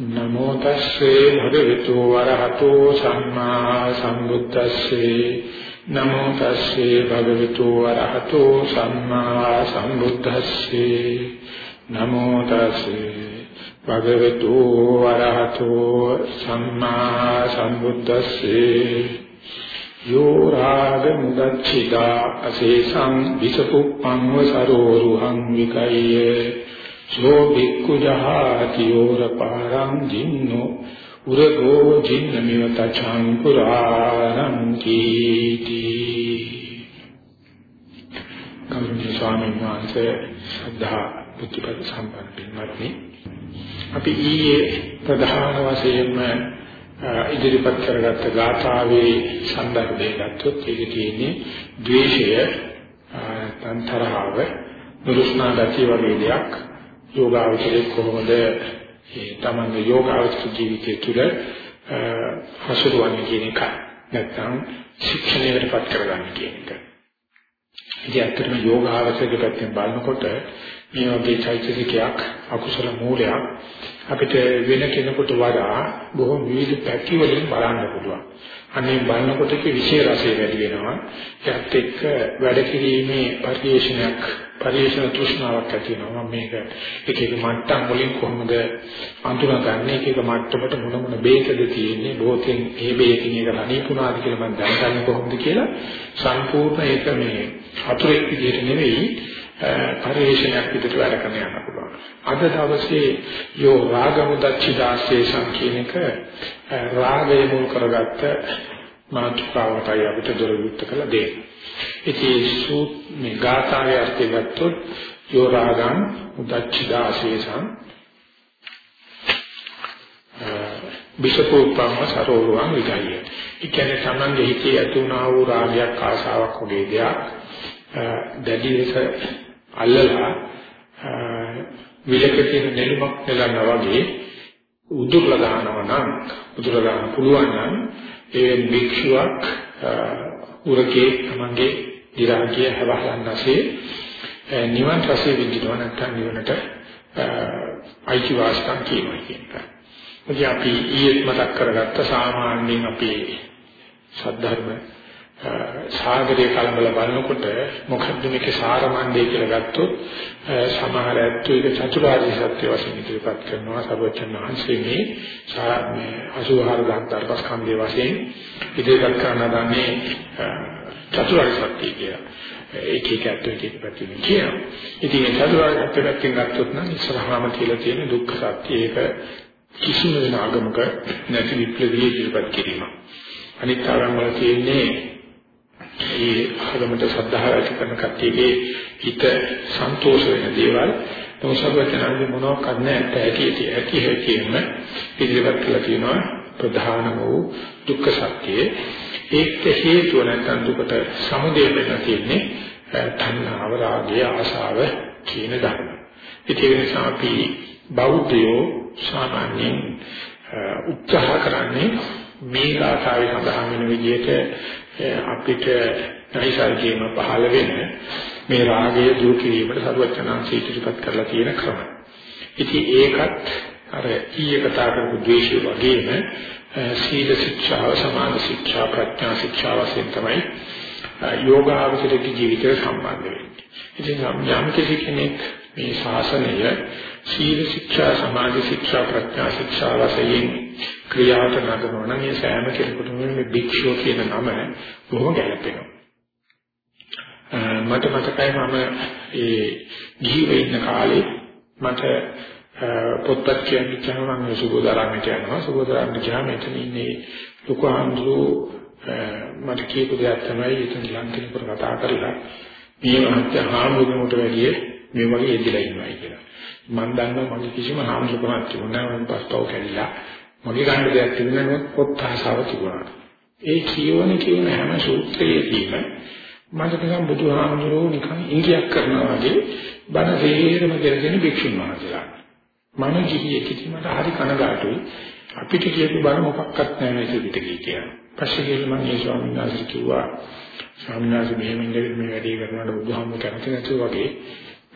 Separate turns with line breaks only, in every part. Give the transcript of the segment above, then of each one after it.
නමෝ තස්සේ භගවතු වරහතෝ සම්මා සම්බුද්දස්සේ. නමෝ තස්සේ භගවතු වරහතෝ සම්මා සම්බුද්දස්සේ. නමෝ තස්සේ භගවතු වරහතෝ සම්මා සම්බුද්දස්සේ. යෝ රාග මුදච්චිදා අසේසං විසකුප්පං වසරෝරුහං විකය්‍ය. සෝ බික්ඛු ජහාති යෝර පාරං ජින්නෝ උරගෝ ජින්න මිවත චංකුරාරං කීති. කරුණී ස්වාමීන් වහන්සේ ශ්‍රද්ධා බුද්ධපද සම්පන්න පින්වත්නි අපි ඊයේ ප්‍රධාන වශයෙන්ම ඉදිරිපත් කරගත්ත ගාථාවේ සඳහන් ගත්තොත් ඒකේ තියෙන්නේ ද්වේෂය තන්තරාව නුරුස්නා ගතිය වගේ දෙයක් යෝගාවචරයේ කොහොමද මේ තමන්ගේ යෝගාවචර ජීවිතය තුළ හසුරුවන්නේ කියන එක නැත්නම් ශික්ෂණයකටපත් කරගන්න කියන එක. ඉතින් ඇත්තටම යෝගාවචරයේ පැත්තෙන් බලනකොට මේ වගේ චෛතසිකයක් අකුසල මූලයක් අපිට වෙන කෙනෙකුට වඩා බොහෝ විවිධ පැති වලින් බලන්න පුළුවන්. අනේ බලනකොට ඒක විශේෂ රසය වැඩි වෙනවා. ඒත් එක්ක වැඩ කිරීමේ පරිශ්‍රණයක් පරිශ්‍රණ තෘෂ්ණාවක් ඇති වෙනවා. මම මේක එක එක මට්ටම් වලින් කොහොමද අඳුනගන්නේ? එක එක මට්ටමට මොන මොන බේකද තියෙන්නේ? බෝතෙන් ඒ බේකින් එක රණීපුණාද කියලා මම දැනගන්නේ කොහොමද කියලා සම්පූර්ණ ඒක මේ අතුරෙක් විදිහට නෙවෙයි පරිශ්‍රණයක් විදිහට වැඩ කරන්න යන්න පුළුවන්. අද දවසේ යෝ රාගමුදච්චිදාසේ සංකීනක රාගය මුල් කරගත්ත මාතෘකාවටයි අපිට දොර විත්ත කළ දෙය. ඉතින් සූත් මේ ගාථාවේ අර්ථය ගත්තොත් යෝ රාගං උදච්චිදාසේසං බිසපෝපම සරෝරුවන් විගය. ඒ කියන්නේ තමන්ගේ හිතේ ඇති වුණා වූ රාගයක් ආශාවක් වගේ දෙයක් දැඩි ලෙස අල්ලලා විලක තියෙන නෙළුමක් නෙලනවා වගේ උදුරලා දානවා නම් උදුරලා දාන්න පුළුවන් නම් ඒ භික්ෂුවක් උරකේ තමන්ගේ දිරාගිය හැවහලන්නසේ නිවන් රසයේ විඳිනවා නැත්නම් නිවනට අයිති වාස්කම් කියනවා කියන එක. ඉතින් අපි ඊයේ මතක් කරගත්ත සාමාන්‍යයෙන් අපේ සද්ධර්ම සාගරයේ කලබල බලනකොට මොකද්ද මේකේ සාරමණ්ඩේ කියලා ගත්තොත් සමහර ඇත්තෝ ඒක චතුරාර්ය සත්‍ය වශයෙන් ඉදිරිපත් කරනවා සර්වචන් වහන්සේ මේ මේ 84000 ධර්මස්කන්ධය වශයෙන් ඉදිරිපත් කරන දන්නේ චතුරාර්ය සත්‍ය කියලා. ඒක එක ඇත්තෝ එක පැත්තකින් කියනවා. ඉතින් ඒ චතුරාර්ය සත්‍ය පැත්තෙන් ගත්තොත් නම් ඉස්සරහාම කියලා තියෙන දුක්ඛ සත්‍ය ඒක කිසිම වෙන ආගමක නැති විප්ලවීය ඉදිරිපත් කිරීම. අනිත් ආගම් වල තියෙන්නේ ඒ ආගමට ශ්‍රද්ධාව ඇති කරන කට්ටියගේ හිත සන්තෝෂ වෙන දේවල්. තෝසබචනන්දි මොනවක් කරන්නේ ඇති ඇති ඇති හැකියෙම ඉදිරිපත් කළා කියනවා. ප්‍රධාන වූ දුක්ඛ සත්‍යයේ. ඒක හේතුව නැත්නම් දුකට සමුදය වෙන්න තියෙන්නේ තණ්හාව රාගය ආශාව කියන ධර්ම. ඒ නිසා අපි බෞද්ධයෝ සාමාන්‍යයෙන් උත්සාහ කරන්නේ මේ ගාථාවේ සඳහන් වෙන විදිහට අපිට නයිසර්ගයේම පහළ වෙන මේ රාගය දුරු කිරීමට සරුවචනාංශ ඉදිරිපත් කරලා තියෙන ක්‍රම. ඉතින් ඒකත් අර ඊයේ කතා කරපු ද්වේෂය වගේම සීල ශික්ෂාව, සමාධි ශික්ෂා, ප්‍රඥා ශික්ෂා වශයෙන් තමයි යෝගාවචරික ජීවිතය සම්බන්ධ වෙන්නේ. ඉතින් යම් කිසි කෙනෙක් මේ ශාසනය සීල ශික්ෂා, සමාධි ශික්ෂා, ප්‍රඥා ශික්ෂා වශයෙන් ක්‍රියාවට නගනවා නම් ඒ සෑම කෙනෙකුටම මේ භික්ෂුව කියන නම බොහොම ගැළපෙනවා. මට මතකයි මම ඒ ජීවේ ඉන්න කාලේ මට පොත්පත් කියන්නේ කියනවා මම සුබෝධාරාමයට යනවා සුබෝධාරාමයට ගියාම එතන ඉන්නේ ලොකු ආන්දරු මට කියපු දෙයක් තමයි එතන ලංකේකට කතා කරලා මේ මහත්ය හාමුදුරුවන්ට වැඩිය මේ වගේ ඉඳලා ඉන්නවා කියලා. මම දන්නවා මගේ කිසිම හාමුදුරුවන්ට තිබුණා නම් පස්තව කැඩිලා මගේ ගන්න දෙයක් තිබුණා නම් පොත් ආසාව තිබුණා. ඒ කියවන කියන හැම සූත්‍රයේදීම මට නිකන් බුදුහාමුදුරුවෝ නිකන් ඉංගියක් කරනවා වගේ බණ තේරෙම දෙගෙන භික්ෂුන් වහන්සේලා. මම ගිහියේ කිසිමට හරි කනගාටුයි. අපිට කියපු බණ මොකක්වත් නැහැ මේ පිටකේ කියලා. පස්සේ ගිහලා මම මේ ස්වාමීන් වහන්සේ කිව්වා ස්වාමීන් වහන්සේ මෙහෙම ඉඳගෙන මේ වැඩේ කරනකොට බුදුහාමුදුරුවෝ කැමති නැතුව වගේ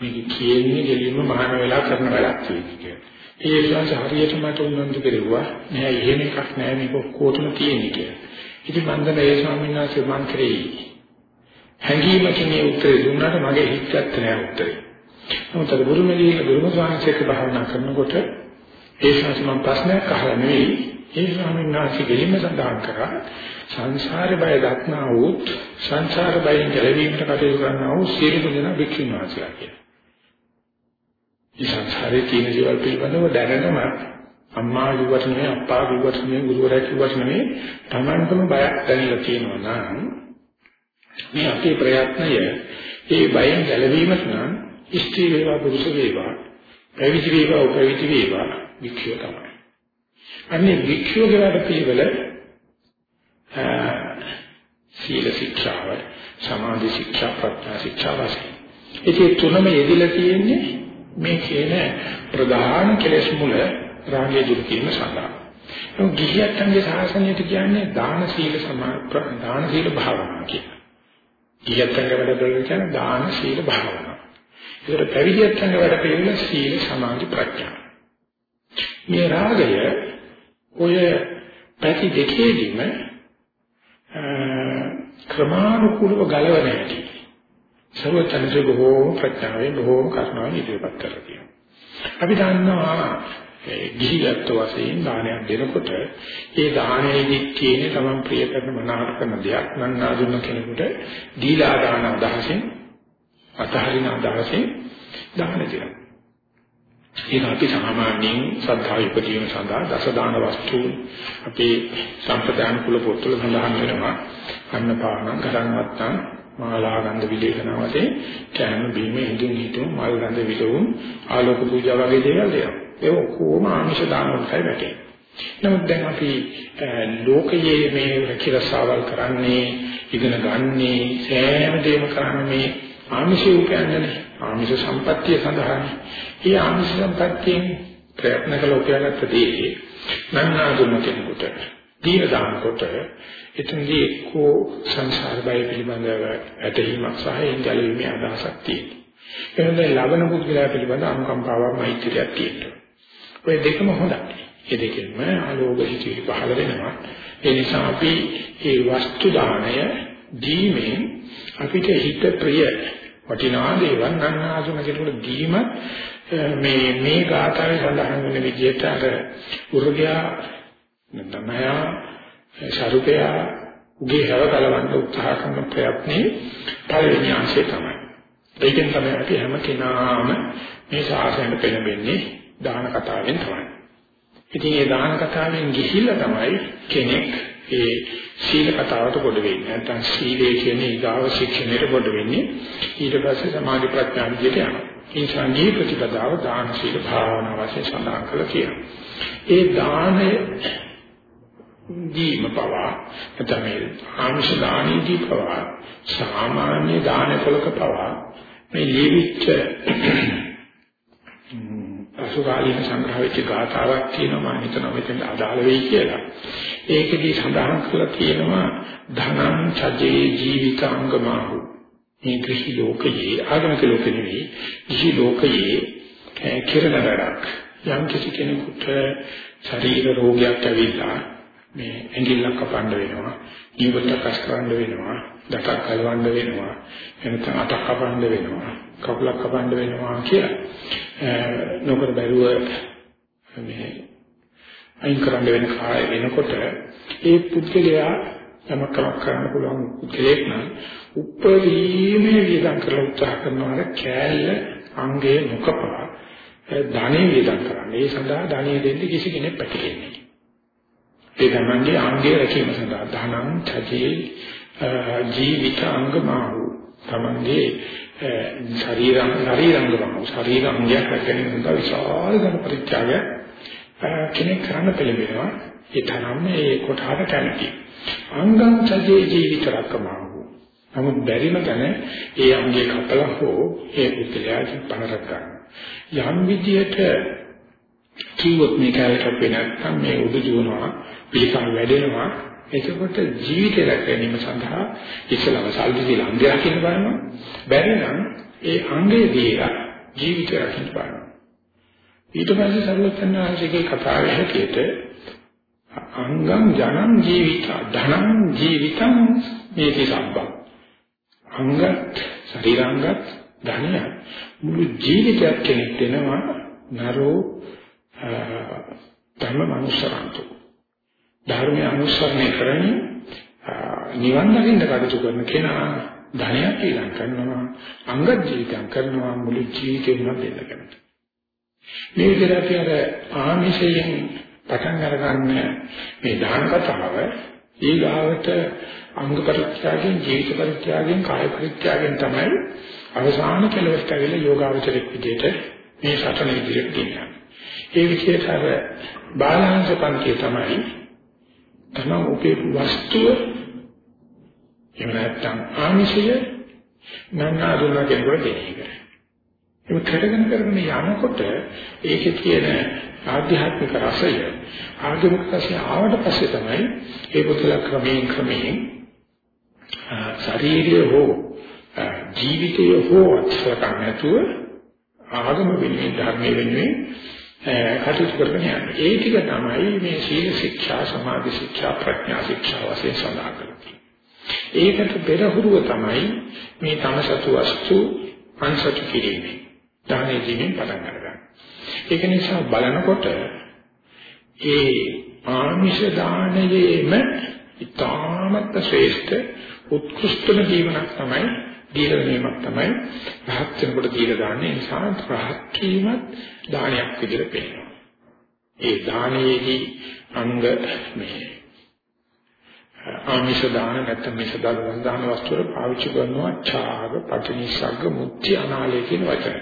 මේක කියන්නේ දෙලින්ම මහාන වෙලා කරන වැඩක් කියලා. ඒ ශාස හරියට මට උනන්දු කෙරුවා. නෑ එහෙම එකක් නෑ මේක ඔක්කොටම තියෙන්නේ කියලා. ඉතින් මම දැන් ඒ ස්වාමීන් වහන්සේ මං කරේ හැංගීමකින් මේ උත්තරේ දුන්නාට මගේ හිත ගත්ත නෑ උත්තරේ. නමුත් අර බුරුමේදී බුරුම ස්වාමීන් භාවනා කරනකොට ඒ ශාස මම ප්‍රශ්නයක් අහලා නෙවෙයි ඒ ස්වාමීන් වහන්සේ ගෙලින්ම සඳහන් කරා සංසාර බය දක්නා වූත් සංසාර බයෙන් ගැලවීමට කටයුතු කරනා වූ සියලු දෙනා භික්ෂුන් වහන්සේලා කියලා. මේ සංසාරේ තියෙන දේවල් පිළිබඳව දැනනම අම්මා කිව්වට නෙමෙයි අප්පා කිව්වට නෙමෙයි ගුරුවරයා කිව්වට නෙමෙයි Tamanටම බයක් දැනෙලා තියෙනවා නම් මේ අපේ ප්‍රයත්නය ඒ බයෙන් ගැලවීමට නම් ස්ත්‍රී වේවා පුරුෂ වේවා පැවිදි වේවා උපවිදි වේවා වික්ෂය තමයි. අන්නේ වික්ෂයගේ වැඩ පිළිවෙල සීල ශික්ෂාව සමාධි ශික්ෂා ප්‍රඥා ශික්ෂා වශයෙන්. ඒකේ තුනම යෙදিলা තියෙන්නේ මේ කියන ප්‍රධාන කෙලෙස් මුල රාගය දුරු කිරීම සඳහා. ඒ ගිහියන්ගේ සාසනයට කියන්නේ දාන සීල සමා දාන සීල භාවනා කියලා. ගිහියන්ගේ වැඩ පිළිවෙල කියන්නේ දාන සීල භාවනා. ඒකට පැවිදියන්ගේ වැඩ පිළිවෙල සීල සමාධි ප්‍රඥා. මේ රාගය ඔය පැති දෙකේදීම ක්‍රමානුකූලව ගලවන හැටි සර්වඥන්සේ බොහෝ ප්‍රඥාවෙන් බොහෝ කරුණාවෙන් ඉදිරිපත් කරලා තියෙනවා. අපි දන්නවා ගිහිගත් වශයෙන් දානයක් දෙනකොට ඒ දානයේදී තියෙන තමන් ප්‍රිය කරන මනාප කරන දෙයක් නන්නාදුන්න කෙනෙකුට දීලා දාන අදහසෙන් අතහරින අදහසෙන් දාන දෙනවා. ඒක අපි සාමාන්‍යයෙන් ශ්‍රද්ධාව ඉපදීම සඳහා දස දාන වස්තු අපේ සම්ප්‍රදාන කුල පොත්වල සඳහන් වෙනවා. අන්නපාන, ගරන්වත්තන්, මාලා ගන්ධ විලේඛන වශයෙන් කෑම බීම ඉදුම් හිතුම් මල් ගන්ධ විලවුන් ආලෝක පූජා වගේ දේවල් දෙනවා. ඒ ඔක්කොම ආමිෂ දාන වලටයි වැටෙන්නේ. නමුත් දැන් අපි ලෝකයේ මේ රැකිරසාවල් කරන්නේ ඉගෙන ගන්නේ සෑම දෙයක්ම කරන්නේ මේ ආමිෂ උපයන්නේ ආමිෂ සම්පත්තිය සඳහානේ. ඒ ආමිෂ සම්පත්තියෙන් ප්‍රයත්න කළ උපයාගත්ත දේ නන්නාදුම කෙනෙකුට දීන දානකොට එතනදී එක්කෝ සංසාර බය පිළිබඳව ඇතීමක් සහ ඒ ගැලවීමේ අදහසක් තියෙනවා. එහෙනම් ලබන පුද්ගලයා පිළිබඳ අනුකම්පාවක් මෛත්‍රියක් තියෙනවා. ඔය දෙකම හොඳයි. ඒ දෙකෙන්ම ආලෝක හිතිවිලි පහළ වෙනවා. ඒ නිසා අපි මේ වස්තු දාණය දීමෙන් අපිට හිත ප්‍රිය වටිනා දේවල් නන්නාසුන කෙනෙකුට දීම මේ මේ ගාථාවේ සඳහන් වෙන විදිහට අර උර්ගයා නැත්නම් ශරුපයා උගේ හැව කලවන්න උත්සාහ කරන ප්‍රයත්නේ පළවෙනි අංශය තමයි. ඒකෙන් තමයි අපි හැම කෙනාම මේ ශාසනය පෙළඹෙන්නේ දාන කතාවෙන් තමයි. ඉතින් මේ දාන කතාවෙන් ගිහිල්ලා තමයි කෙනෙක් ඒ සීල කතාවට කොට වෙන්නේ. නැත්නම් සීලය කියන්නේ ඊගාව ශික්ෂණයට කොට වෙන්නේ. ඊට පස්සේ සමාධි ප්‍රඥා විදියට යනවා. ඒ සංගී ප්‍රතිපදාව දාන සීල භාවනා වශයෙන් සඳහන් කළා කියනවා. ඒ දානය දීම පවා නැත්නම් ආමිෂ දානීදී පවා සාමාන්‍ය දානකොලක පවා මේ ලීවිච්ච අසුරාලින සංග්‍රහ වෙච්ච ගාථාවක් තියෙනවා මම හිතනවා මෙතන අදාළ වෙයි කියලා. ඒකදී සඳහන් කරලා තියෙනවා ධනං චජේ ජීවිතාංගමහු. මේ කෘෂි ලෝකයේ ආගමික ලෝකෙ නෙවෙයි කෘෂි ලෝකයේ කිරණ වැඩක්. යම් කිසි කෙනෙකුට ශරීර රෝගයක් ඇවිල්ලා මේ ඇඟිල්ලක් කපන්න වෙනවා, ජීවිත කස් කරන්න වෙනවා, දතක් කලවන්න වෙනවා, එනකම් අතක් කපන්න වෙනවා, කකුලක් කපන්න වෙනවා කියලා. නොකර බැරුව මේ අයින් කරන්න වෙන කාය වෙනකොට ඒ පුද්ගලයා යමක් කරන්න පුළුවන් පුද්ගලෙක් නම් උපරිමයේ වියදම් කරලා උත්සාහ කරනවා කෑල්ල අංගේ නොකපා ධනෙ වියදම් කරන්නේ. ඒ සඳහා ධනෙ දෙන්න කිසි කෙනෙක් පැටලෙන්නේ ඒ තමන්ගේ අංගයේ රැකීම සඳහා. ධනං තජේ ජීවිත අංගමාහු. තමන්ගේ ශරීරං ශරීරංගම ශරීරංගයක් රැකගෙන සඳහා විශාල ධන පරිත්‍යාගය කෙනෙක් කරන්න පෙළඹෙනවා. ඒ තරම් මේ කොටහට කැමති. අංගං තජේ ජීවිත රකමාහු නමුත් බැරිම ගැන ඒ අංගයේ කපලා හෝ ඒ පුද්ගලයාගේ පණ රැක ගන්න. යම් විදියට කිව්වොත් මේක හැලකප්පේ නැත්නම් මේ උඩ දුවනවා. පිළිකම් වැඩෙනවා. එතකොට ජීවිතය රැකගැනීම සඳහා ඉස්සලම සල්ලි දීලා අංගය රකින්න බලනවා. බැරි නම් ඒ අංගය දීලා ජීවිතය රකින්න බලනවා. ඊට පස්සේ සර්වඥාන්සේගේ කතාවේ හැටියට අංගම් ජනං ජීවිත ධනං ජීවිතං මේකේ සම්බන්ධ අංගත් ශරීරාංගත් ධනය මුළු ජීවිතයක් කෙනෙක් දෙනවා නරෝ ධර්ම මනුස්සරන්තු. ධර්මය අනුසරණය කරන්නේ නිවන් දකින්න කටයුතු කරන කෙනා ධනයක් ඊළඟ කරනවා අංගත් ජීවිතයක් කරනවා මුළු ජීවිතේම දෙන්න කරනවා මේ විදිහට අපි අර ආමිෂයෙන් පටන් අරගන්න මේ දාන කතාව ඊගාවට අංග පරිත්‍යාගයෙන් ජීවිත පරිත්‍යාගයෙන් කාය පරිත්‍යාගයෙන් තමයි අවසාන කෙලවරට ඇවිල්ලා යෝගාවචරෙක් විදිහට මේ සටන ඉදිරියට ගෙනියන්නේ. ඒ විදිහට අර බාලාංශ පන්තිය තමයි තමන් උපේ වස්තුව එහෙම නැත්නම් ආමිෂය නන්නාදුන කෙනෙකුට දෙන එක. ඒක කරගෙන කරගෙන යනකොට ඒකේ තියෙන ආධ්‍යාත්මික රසය ආගමික රසය ආවට පස්සේ තමයි ඒ පුතල ක්‍රමයෙන් ක්‍රමයෙන් ශාරීරිය හෝ ජීවිතය හෝ අත්සලකම් නැතුව ආගම වෙනුවෙන් ධර්මයේ වෙනුවෙන් කටයුතු කරගෙන යන්නේ. ඒ ටික තමයි මේ සීල ශික්ෂා, සමාධි ශික්ෂා, ප්‍රඥා ශික්ෂා වශයෙන් සඳහන් කරන්නේ. ඒකට පෙරහුරුව තමයි මේ තමසතු වස්තු අන්සතු කිරීමේ දානේ දීමෙන් පටන් ගන්න. ඒක නිසා බලනකොට ඒ ආමිෂ දානයේම ඉතාමත් ශ්‍රේෂ්ඨ උත්කෘෂ්ඨම ජීවනක් තමයි දීලා ගැනීමක් තමයි රහත් වෙනකොට දීලා දාන්නේ ඒ නිසා රහත් වීමත් දානයක් විදිහට පේනවා. ඒ දානයේදී අංග මේ ආමිෂ දාන නැත්නම් මේ සදාගත දාන වස්තු වල පාවිච්චි කරනවා ඡාග, පටිනිසග්ග, මුත්‍ති අනාලය කියන වචන.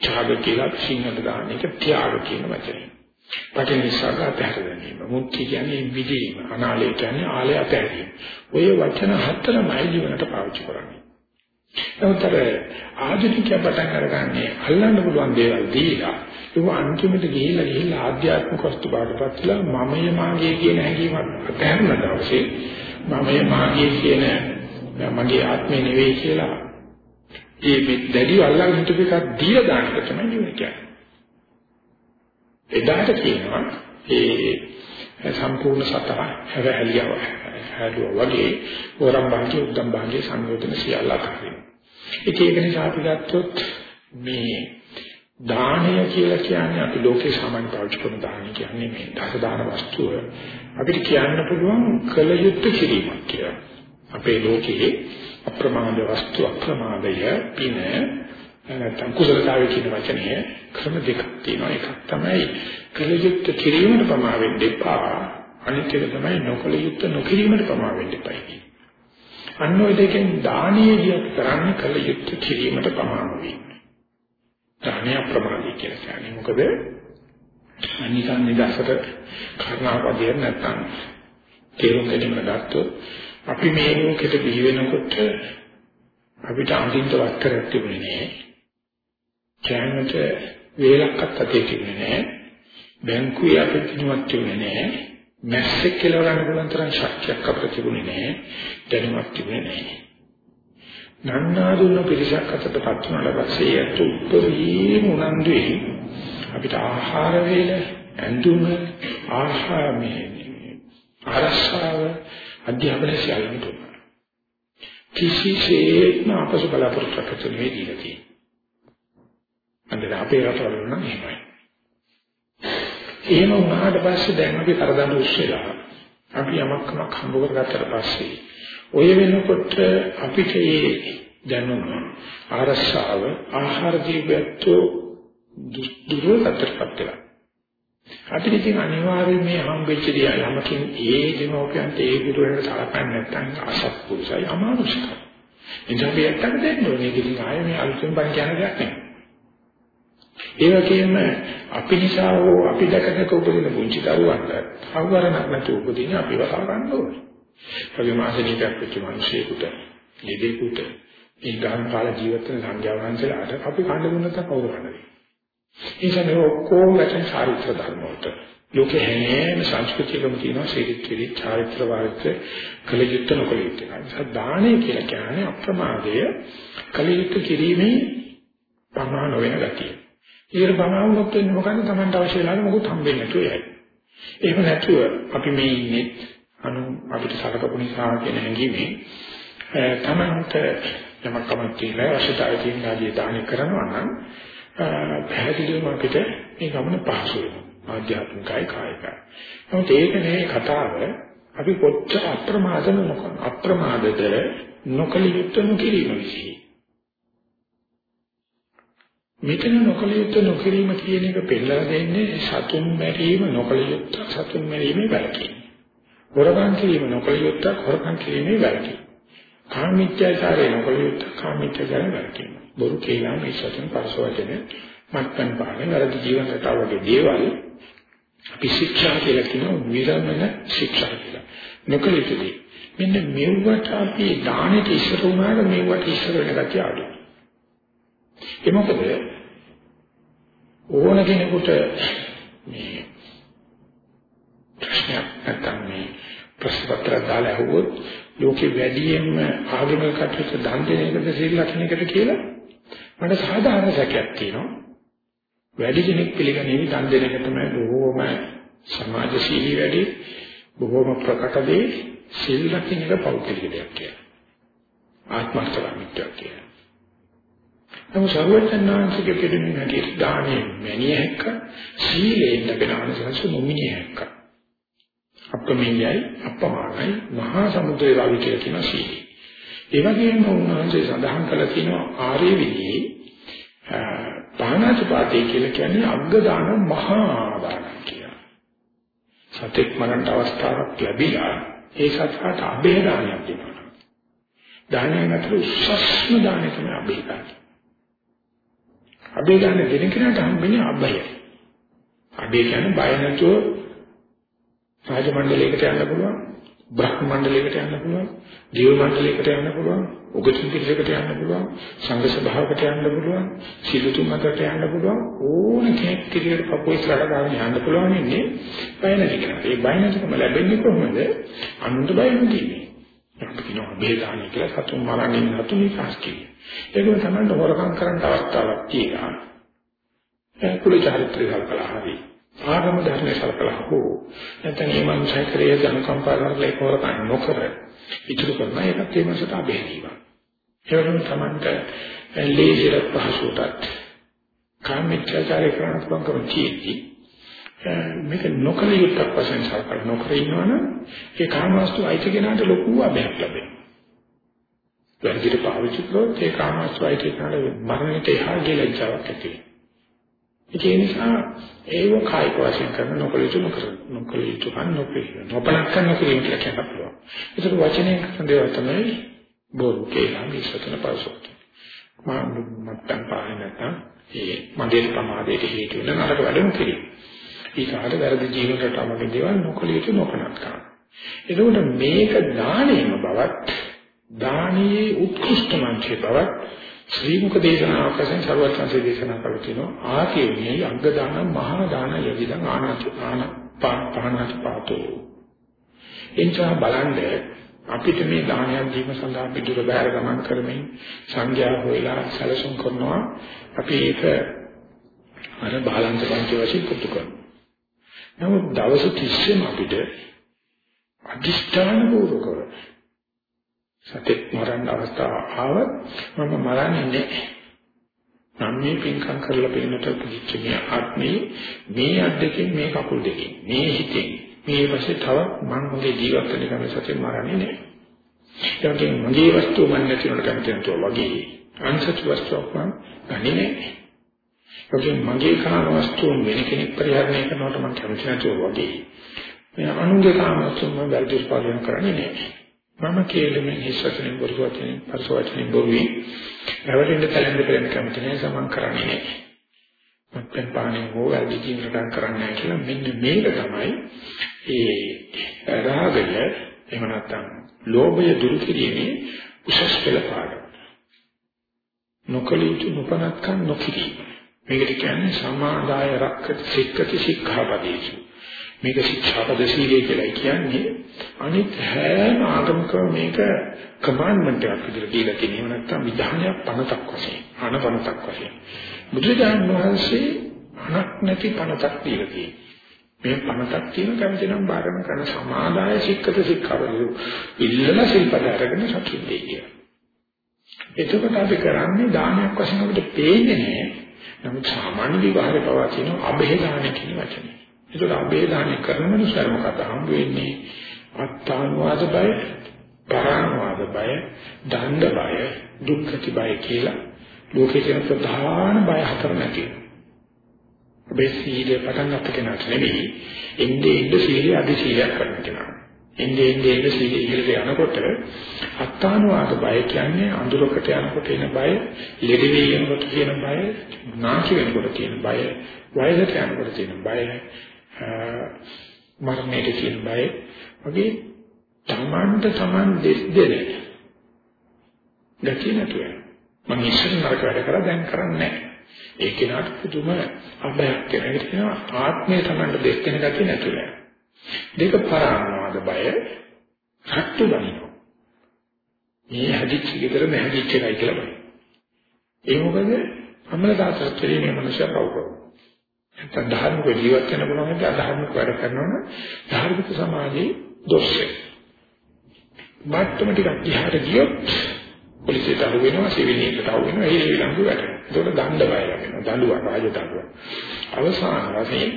ඡාග කියලා සිංහල දාන එක ත්‍යාග කියන වචනේ. පටිනිසග්ග අතහැර ගැනීම. මුත්‍ති කියන්නේ විදීම, අනාලය කියන්නේ ආලය අතහැරීම. ඔය වචන හතරමයි ජීවිතයට පාවිච්චි කරන්නේ. නමුත් අර ආධුනිකයා පටන් අරගන්නේ අල්ලන්න පුළුවන් දේවල් දීලා ඒක අන්තිමට ගිහිල්ලා ගිහිල්ලා ආධ්‍යාත්මික වස්තු බාටපත් වෙලා මමයේ මාගේ කියන හැඟීමක් අතහැරන දවසේ මමයේ මාගේ කියන මගේ ආත්මය නෙවෙයි කියලා ඒ මේ දැඩිව අල්ලගෙන හිටපු එකක් දීලා දාන්න තමයි ජීවිතය කියන්නේ. එදාට කියනවා ඒ සම්පූර්ණ සතර හැරහැලියව හැදුවා වගේ වරම් භාගයේ උද්දම් භාගයේ සංයෝජන සියල්ල අතරින්. ඒක නිසා අපි ගත්තොත් මේ දානය කියලා කියන්නේ අපි ලෝකේ සාමාන්‍ය පාවිච්චි කරන දානය කියන්නේ මේ දස දාන වස්තුව අපිට කියන්න පුළුවන් කල යුත්තේ කිරීමක් කියලා. අපේ ලෝකයේ අප්‍රමාද වස්තු අප්‍රමාදය පින නැත්නම් කුසලතාවය කියන වචනේ ක්‍රම දෙකක් තියෙනවා. එකක් තමයි කල යුත්තේ කිරීමට ප්‍රමා වෙන්න එපා. අනිත් එක තමයි නොකල යුත්තේ නොකිරීමට ප්‍රමා වෙන්න එපා කියන්නේ. අන්න ඔය දෙකෙන් දානීය කරන්නේ කල යුත්තේ කිරීමට ප්‍රමා වෙන්න. දානය ප්‍රමාදී කියලා කියන්නේ. මොකද අනිකන් නිදසට කර්ණාපදිය නැත්තම් තේරුම් ගැනීම ගත්තොත් අපි මේ ලෝකෙට බිහි වෙනකොට අපිට අඳින්න වස්ත්‍රයක් තිබුණේ නෑ. කෑමට වේලක්වත් අතේ තිබුණේ නෑ. බැංකුවේ අපිට කිනුවක් තිබුණේ නෑ. මැස්සෙක් කියලා ගන්න පුළුවන් තරම් ශක්තියක් අපිට තිබුණේ නෑ. දැනුමක් තිබුණේ නෑ. නන්නාදුන පිරිසක් අතට පත් වුණාට පස්සේ යතු උපරිම උනන්දුවේ අපිට ආහාර වේල ඇඳුම ආහාර මේ ආරස්සාව අධ්‍යාපනය සියල්ලම දුන්නා කිසිසේත්ම අපසු බලාපොරොත්තු නෙවෙයි දීලා තියෙන්නේ අnder අපේ රටවල නම් එහෙමයි එහෙම වුණාට පස්සේ දැන් අපි කරදඬු උස්සලා අපි යමක් කමක් හම්බ කරගත්තට පස්සේ ඔය වෙනකොට අපිට මේ දැනුම ආරස්සාව ආහාර දීපැත්තෝ දුර්වලතරපත් වෙනවා. අපිට ඉතින් අනිවාර්යයෙන් මේ හම්බෙච්ච දේ යමකින් ඒ දෙමෝපියන්ට ඒ විදිහට සලකන්නේ නැත්නම් අසත්පුරුසයි අමානුෂිකයි. එනිසා අපි ඇත්තට දෙන්න ඕනේ. ඒක ඉතින් ආයෙ මේ අලුතෙන් බන් කියන දෙයක් නෙවෙයි. ඒ වගේම අපි නිසා හෝ අපි දැකදක උපදින පුංචි දරුවන්ට අවවරණක් නැතුව උපදින අපිව කරගන්න ඕනේ. වගේ මාසෙකක් වෙච්ච මිනිසෙකුට ලෙඩෙකුට ඒ ගාන කාල ජීවිත වෙන සංඥා වහන්සේලාට අපි කන්න දුන්නත් කවුරු කන්නේ. ඒ කියන්නේ ඔක්කොම වැටෙන චාරිත්‍ර ධර්ම වලට. ලෝකේ හැම සංස්කෘතියකම තියෙනවා ශීලිත්‍රි චාරිත්‍ර වාරිත්‍ර කලියුත් නොකලියුත්. ඒ දාණය කියලා කියන්නේ අප්‍රමාදය කලියුත් කිරීමේ ප්‍රමාණ වෙන ගතිය. ඊට බනවුනොත් වෙන්නේ මොකද Tamanට අවශ්‍ය වෙලාවට මොකුත් හම්බෙන්නේ නැතුව යයි. එහෙම නැතුව අපි මේ ඉන්නේ අනු අපිට සලකපු නිසා කියන හැඟීමෙන් තමන්ට යමක් කමක් කියලා අවශ්‍යතාවය තියෙන ආදී දාන කරනවා නම් පැහැදිලිවම අපිට මේ ගමන පහසු වෙනවා ආධ්‍යාත්මිකයි කායිකයි. නමුත් ඒක නෙවෙයි කතාව අපි කොච්චර අප්‍රමාද නොකන අප්‍රමාදද නොකල යුත්තේ නොකිරීම විශ්ි. මෙතන නොකල යුත්තේ නොකිරීම කියන එක පෙන්නලා දෙන්නේ සතුන් මැරීම නොකල යුත්තේ සතුන් මැරීමේ වැරකීම. හොරකම් කිරීම නොකල යුත්තේ හොරකම් කිරීමේ වැරකීම. කාමීත්‍යචාරය නොකල යුත්තේ කාමීත්‍යචාරය වැරකීම. බොරු කියලා මේ සතුන් පරිසවචන මත්පැන් පාන වැරදි ජීවන රටාව වගේ දේවල් අපි ශික්ෂා කියලා කියන විරමණ ශික්ෂා කියලා. නොකල යුත්තේ. මෙන්න මෙව්වට අපි දානෙට ඉස්සර වුණාට මෙව්වට ඉස්සර වෙන ගැතිය අඩුයි. ඒ මොකද ඕන කෙනෙකුට මේ ප්‍රශ්නයක් නැත්නම් මේ ප්‍රශ්න පත්‍ර දාලා අහුවොත් ලෝකෙ වැඩියෙන්ම ආගමික කටයුතු දන් දෙන එකද සිල් ලක්ෂණ එකද කියලා මට සාධාරණ සැකයක් තියෙනවා. වැඩි කෙනෙක් පිළිගන්නේ දන් දෙන එක තමයි බොහෝම සමාජශීලී වැඩි බොහෝම ප්‍රකට දේ සිල් ලක්ෂණ එක පෞද්ගලික දෙයක් කියලා. ආත්මස්තරමිත්‍යක් කියලා. නමුත් සර්වඥාන්සේක පිළිමින් හැටියට දානේ මැනිය හැක්ක සීලයෙන් ලැබෙන අනුසංස නොමිනිය හැක්ක. අප්‍රමේයයි අපමානයි මහා සමුද්‍රය වගේ කියලා කියන සීලය. ඒ වගේම උන්වහන්සේ සඳහන් කළා තියෙනවා ආර්ය විදිහේ පාණාතිපාතේ කියලා කියන්නේ අග්ග දාන මහා දාන කියලා. සතෙක් මරන්න අවස්ථාවක් ලැබිලා ඒ සත්‍යට අබේ දානයක් දෙනවා. දානයන් අතර උසස්ම දානය තමයි අබේ දානය. අබේ දාන දෙන කෙනාට හම්බෙන්නේ අබය. අබේ කියන්නේ බය නැතුව රාජ මණ්ඩලයකට යන්න පුළුවන්, බ්‍රහ්ම මණ්ඩලයකට යන්න පුළුවන්, දේව මණ්ඩලයකට යන්න පුළුවන්, උගතුන් පිරිසකට යන්න පුළුවන්, සංඝ සභාවකට යන්න පුළුවන්, සිළුතුන් අතරට යන්න පුළුවන් ඕන කෙනෙක් කිරියට පපුවේ ඉස්සරහට දාගෙන යන්න පුළුවන් ඉන්නේ බය නැති කෙනා. ඒ බය නැතිකම ලැබෙන්නේ කොහොමද? අනුන්ට බය නොදීනේ. අපි කියනවා බේදානි කියලා සතුන් මරන්නේ නැතු නිකාස් කියන්නේ. ඒකම තමයි හොරකම් කරන්න අවස්ථාවක් තියෙනවා. ඒ කුල චරිත්‍රය කල්පලා හරි. ආගම ධර්මයේ සලකලා හෝ නැත්නම් මේ මනුෂ්‍යකරයේ ජනකම්පා කරලා ඒක හොරකම් නොකර ඉතුරු කරන එකත් ඒ මාසට අබේදීවා. ඒ වගේම තමන්ට ලේසියට පහසුටත් කාමීච්ඡාචාරය කරන්න පුළුවන්කම තියෙද්දි මේක නොකල යුක්තක් වශයෙන් සලකලා නොකර ඉන්නවනම් ඒ කාමවස්තු අයිති කෙනාට ලොකු අභයක් ලැබෙනවා. වැරදිට පාවිච්චි කළොත් ඒ කාමවස්තු අයිති කෙනාට මරණයට එහා ගිලච්චාවක් ඇති වෙනවා. ඒ නිසා ඒව කායික වශයෙන් කරන නොකල යුතු නොකර නොකල යුතු කන් නොකල නොපලක් කරන කිරීම කියලා කියන්න පුළුවන්. ඒක වචනයෙන් කරන දේවල් තමයි බොරු කියලා මේ සතන පාසොත්. මා මත්තන් පාන්නේ නැත්නම් ඒ මගේ ප්‍රමාදයට හේතු වෙන නරක වැඩම කිරීම. ඊට වැරදි ජීවිත රටාවක දේවල් නොකල යුතු නොකනක් කරනවා. එතකොට මේක දාණයම බවත් දානීයේ උත්කෘෂ්ඨ මංචේ බවත් ශ්‍රී මුක දේශනාවක් වශයෙන් සර්වඥාන්සේ දේශනා කළ තියෙනවා ආකේණියයි අග්ග දාන මහා දාන යදිදං ආනාති ආන පානාති පාතෝ. එන්චා බලන්නේ අපිට මේ දානයක් දීම සඳහා අපි දුර බැහැර ගමන් කරමින් සංඥා හොයලා සැලසුම් කරනවා. අපි ඒක අර බාලන්ත පංච වශයෙන් පුතු කරනවා. නමුත් දවස් 30ම අපිට අදිෂ්ඨාන පූර්වකව සතෙක් මරන්න අවස්ථාව ආවත් මම මරන්නේ නැහැ. මම මේ පින්කම් කරලා පින්නට පුදිච්ච මේ ආත්මේ මේ අත් දෙකෙන් මේ කකුල් දෙකෙන් මේ හිතෙන් මේ වශයෙන් තව මම මගේ ජීවිත වෙන කම සතෙක් මරන්නේ නැහැ. ඒකෙන් මගේ වස්තුව මම නැතිවට කැමති නැතුව වගේ අන්සච් වස්තුවක් මම ගන්නේ නැහැ. ඒකෙන් මගේ කාම වස්තුව වෙන කෙනෙක් පරිහරණය කරනවට මම කැමති නැතුව වගේ මේ අනුන්ගේ කාම වස්තුව මම වැරදි පාලනය කරන්නේ නැහැ. මම කේලමෙන් හිස්වචනෙන් බොරු වචනෙන් පරස වචනෙන් බොරුවේ රැවටෙන්න තැලෙන්න දෙන්න කැමති නැහැ සමන් කරන්නේ නැහැ. මත්පැන් පානේ හෝ වැඩි ජීවිතයක් කරන්නේ නැහැ කියලා මෙන්න මේක තමයි ඒ රාගය එහෙම නැත්නම් ලෝභය දුරු කිරීමේ උසස් පෙළ පාඩම. නොකලිතු නොපනත්කම් නොකිරීම. මේකට කියන්නේ සමාදාය රක්කති සික්කති සික්ඛාපදේසු. මේක ශික්ෂාපද සීලය කියලා කියන්නේ අනිත් හැම ආගමකම මේක කමාන්ඩ්මන්ට් එකක් විදිහට දීලා තියෙනවා නැත්නම් විධානයක් පනතක් වශයෙන් අන පනතක් වශයෙන් බුදුරජාණන් වහන්සේ අනක් නැති පනතක් දීලා තියෙනවා මේ පනතක් තියෙන කැමති නම් බාරම කරන සමාදාය සික්කත සික්ඛවලු ඉල්ලන සිල්පද අරගෙන සතුටුයි කියන. එතකොට අපි කරන්නේ දානයක් වශයෙන් අපිට පේන්නේ නැහැ. නමුත් සාමාන්‍ය විවාහේ පවා කියන අබේදාන කියන වචනේ. ඒකට අබේදාන කරන නිසා මොකද හම් වෙන්නේ? අත්තානුවාද බය, පරානුවාද බය, දණ්ඩ බය, දුක්ඛති බය කියලා ලෝකේ තියෙන ප්‍රධාන බය හතර නැති වෙනවා. ඔබේ සීලය පටන් ගන්න කෙනාට නෙවෙයි එන්නේ එන්නේ සීලය අධි සීලයක් කරන කෙනා. එන්නේ එන්නේ එන්නේ සීලය ඉහළට යනකොට අත්තානුවාද බය කියන්නේ අඳුරකට යනකොට එන බය, ලෙඩ වෙනකොට තියෙන බය, නාකි වෙනකොට තියෙන බය, වයසට යනකොට තියෙන බය, මරණයට තියෙන බය වගේ තමන්ට තමන් දෙස් දෙන ගැටි නැතුව මම ඉස්සර නරක වැඩ කරා දැන් කරන්නේ නැහැ ඒ කෙනාට පුදුම අභයක් වෙනවා. කියනවා ආත්මය තමයි දෙස් වෙන ගැටි නැතුව. දෙක පරාමාද බය හත්තු බනිනවා. මේ හදිච්ච ගෙදර නැහැදිච්ච එකයි කියලා බයි. ඒ මොකද අමල දාසත්‍රයේ මේ මනුෂ්‍ය කවුරු. නැත්නම් ධර්මික ජීවත් වෙන ගුණෙන් අධර්මික වැඩ කරනවනම් ධර්මික සමාජයේ දොස්සේ. මට්ටම ටිකක් ඉහළට ගියොත් පොලිසියට අහු වෙනවා සිවිල් එකට අහු වෙනවා ඒ ඊළඟ වැඩ. ඒකට දණ්ඩ බය ලැබෙනවා. දඬුවම් රාජ දඬුවම්. අවසාන වශයෙන්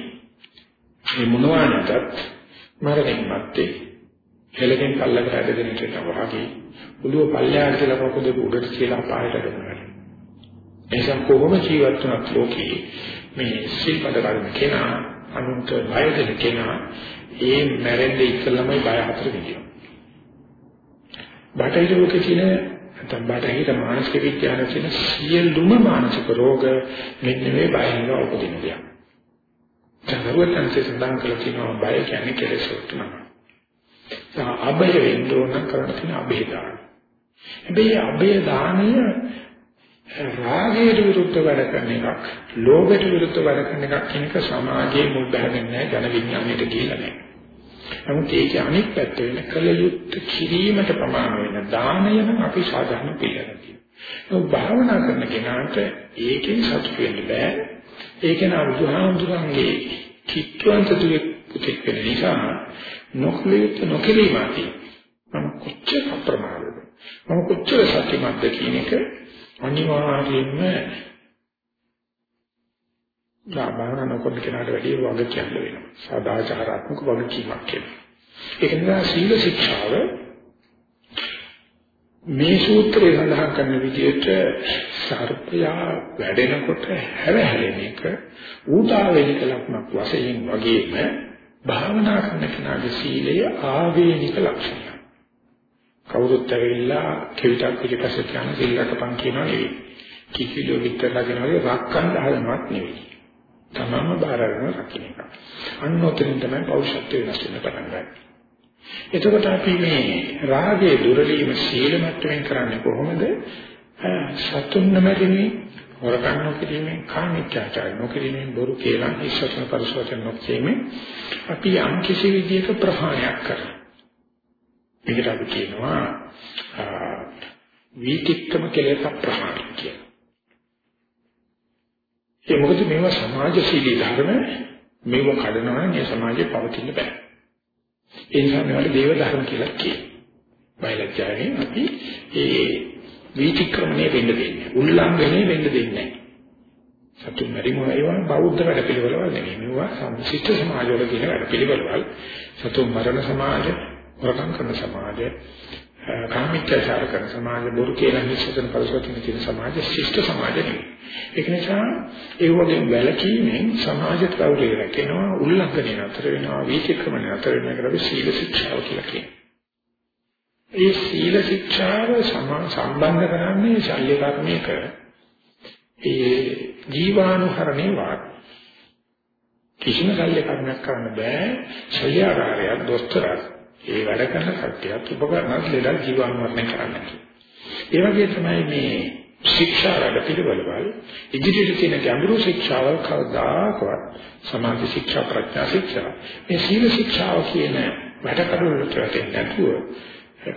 මේ මොනවා නැතත් මරණයන් මැත්තේ හෙලකින් පල්ලකට ඇදගෙන යනවා වගේ බුදුව පල්ලයට කියලා මොකද උඩට කියලා පායට ගන්නවා. එනිසා කොහොම ජීවත් වුණත් ලෝකේ මේ සිල්පද කරන කෙනා අනුන්ට බය දෙන කෙනා ඒ මැරෙන්නේ ඉස්සෙල්ලාමයි බය හතර විදියට. බටහිර ලෝකේ තියෙන නැත්නම් බටහිර මානසික විද්‍යාවේ තියෙන සියලුම මානසික රෝග මෙන්න මේ බයෙන් උපදින දෙයක්. ජනරුවන්සේ සඳහන් කළ තියෙනවා බය කියන්නේ කෙලෙස් වතුනම. ඒ අබය වෙන්න ඕන කරන තියෙන අබේ දාන. හැබැයි අබේ දානය රාගයට විරුද්ධ වැඩ කරන එකක්, ලෝභයට විරුද්ධ වැඩ කරන එකක් කියන එක සමාජයේ මුල් බැහැගෙන නැහැ, ජන විඥාණයට ගිහිල්ලා නැහැ. නමුත් ඒකේ අනිත් පැත්ත වෙන කල යුත්තේ කිරීමට ප්‍රමාණ වෙන දානය නම් අපි සාධාරණ පිළිගන්න තියෙනවා. භාවනා කරන කෙනාට ඒකෙන් සතුට වෙන්න බෑ. ඒක නා බුදුහාමුදුරන්ගේ කිත්වන්ත තුලේ පුතෙක් වෙන නිසා නොකලිත නොකිරීමයි. මම කොච්චර අප්‍රමාදද? මම කොච්චර සත්‍යමත්ද කියන එක අනිවාර්යයෙන්ම භාවනා නොකරන කෙනාට වැඩි වග කියන්න වෙනවා. සදාචාරාත්මක වගකීමක් කියලා. ඒක නිසා සීල ශික්ෂාව මේ සූත්‍රය සඳහන් කරන විදිහට සර්පයා වැඩෙනකොට හැරහැරෙන එක ඌතාවේනික ලක්ෂණක් වශයෙන් වගේම භාවනා කරන කෙනාගේ සීලය ආවේනික ලක්ෂණයක්. කවුරුත් ඇවිල්ලා කෙවිතක් පිටිපස්සේ යන සිල්ලකට පන් කියනවා නෙවෙයි. කිසිලෝ විතරලා කියනවා රක්කන් හදනවත් නෙවෙයි. තමම බාර ගන්න රකින්න එක. අන්න ඔතනින් තමයි පෞරුෂත්වය වෙනස් වෙන්න පටන් ගන්නේ. එතකොට අපි මේ රාගයේ දුරලීම සීල මට්ටමින් කරන්නේ කොහොමද? සතුන් නැමැතිනේ හොරකම් නොකිරීමෙන් කාමීච්ඡාචාර නොකිරීමෙන් බොරු කියලා ඉස්සතන පරිසවචන නොකිරීමෙන් අපි යම් කිසි විදියක ප්‍රහාණයක් කරනවා. ඒකට අපි කියනවා වීතික්කම කෙලෙස ප්‍රහාණය කියලා. ඒ මොකද මේවා සමාජශීලී ධර්ම මේව කඩනවා නම් මේ සමාජේ පවතින්න බෑ. ඒ නිසා මේවට දේව ධර්ම කියලා කියනවා. බයලජ්ජාවෙන් අපි ඒ වීතික්‍රමණය වෙන්න දෙන්නේ. උල්ලංඝනය වෙන්න දෙන්නේ නැහැ. සතුන් මැරීම ඒවා බෞද්ධ වැඩ පිළිවෙලවල් නෙමෙයි. මේවා සම්සිත සමාජවල තියෙන වැඩ පිළිවෙලවල්. සතුන් මරණ සමාජ, වරකම් කරන සමාජ, කාමීත්‍යචාර කරන සමාජ, බොරු කියලා නිශ්චිතන පරිසවතින තියෙන සමාජ, ශිෂ්ට සමාජ නෙමෙයි. ඒක නිසා ඒ වගේ වැලකීමෙන් සමාජ ප්‍රවෘත්ති රැකෙනවා, උල්ලංඝනය නතර වෙනවා, වීතික්‍රමණය නතර වෙනවා කියලා අපි සීල ශික්ෂාව කියලා කියනවා. ඒ සීල ශික්ෂාව සම්බන්ධ කරන්නේ ශල්‍ය කර්මයක ඒ ජීවානුහරණේ වාක් කිසිම ශල්‍ය කර්මයක් කරන්න බෑ ශල්‍යාකාරයක් දොස්තරක් ඒ වැඩ කරන කට්ටියත් උපකරණ ලෙඩ ජීවානුහරණය කරන්න ඒ වගේ තමයි මේ ශික්ෂා වැඩ පිළිවෙලවල් ඉදිරියට තියෙන ගැඹුරු ශික්ෂාවල් කවදාකවත් සමාධි ශික්ෂා ප්‍රඥා ශික්ෂා මේ සීල ශික්ෂාව කියන වැඩ කඩවලට වැටෙන්නේ නැතුව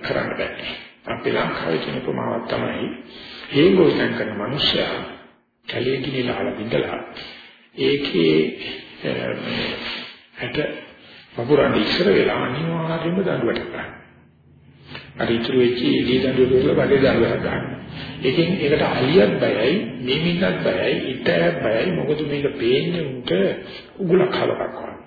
කරන්න බෑ. අපි ලංකාවේ තියෙන ප්‍රමාණයක් තමයි හේගෝසන් කරන මිනිස්සයා කැලේ ගිනිලා බින්දලා ඒකේ ඇට වපුරන් ඉස්සර වෙලා අනිවාර්යයෙන්ම දඬුවට ගන්නවා. අර ඉතුරු වෙච්ච එළිය දඬුවට වල බඩේ දඬුවට ගන්නවා. ඒකෙන් ඒකට අලියත් බයයි, මීමින්නත් බයයි, ඉතයත් බයයි. මොකද මේක පේන්නේ උන්ට උගලක් හලකක් වගේ.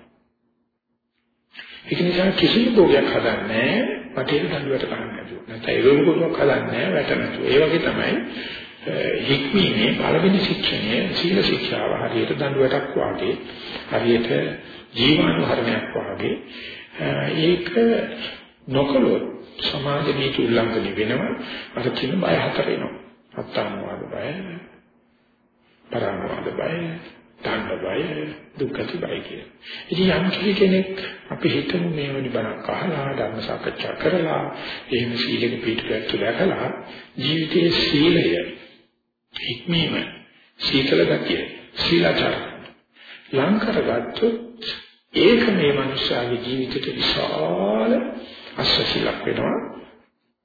ඒක නිසා කිසිම භෝගයක් හදන්නේ වටේ දඬුවට ගන්න නැතුව. නැත්නම් ඒ වගේ හදන්නේ වැට නැතුව. ඒ වගේ තමයි හික්මීමේ පළවෙනි ශික්ෂණය සීල ශික්ෂාව හරියට දඬුවටක් වාගේ හරියට ජීවානුහරණයක් වාගේ. ඒක නොකළොත් සමාජ නීති උල්ලංඝනය වෙනවා. අර කියන බය හතර වෙනවා අත්තානුවාද බය පරානුවාද බය තණ්හ බය දුක්ඛති බය කියන. ඉතින් යම් කෙනෙක් අපි හිතමු මේ වගේ බණක් අහලා ධර්ම සාකච්ඡා කරලා එහෙම සීලෙක පිටුපැත්ත දැකලා ජීවිතයේ සීලය හික්මීම සීතල ගතිය සීලාචාර ලං කරගත්තොත් ඒක මේ මනුෂ්‍යයාගේ ජීවිතේට විශාල අස්වැසිලක් වෙනවා.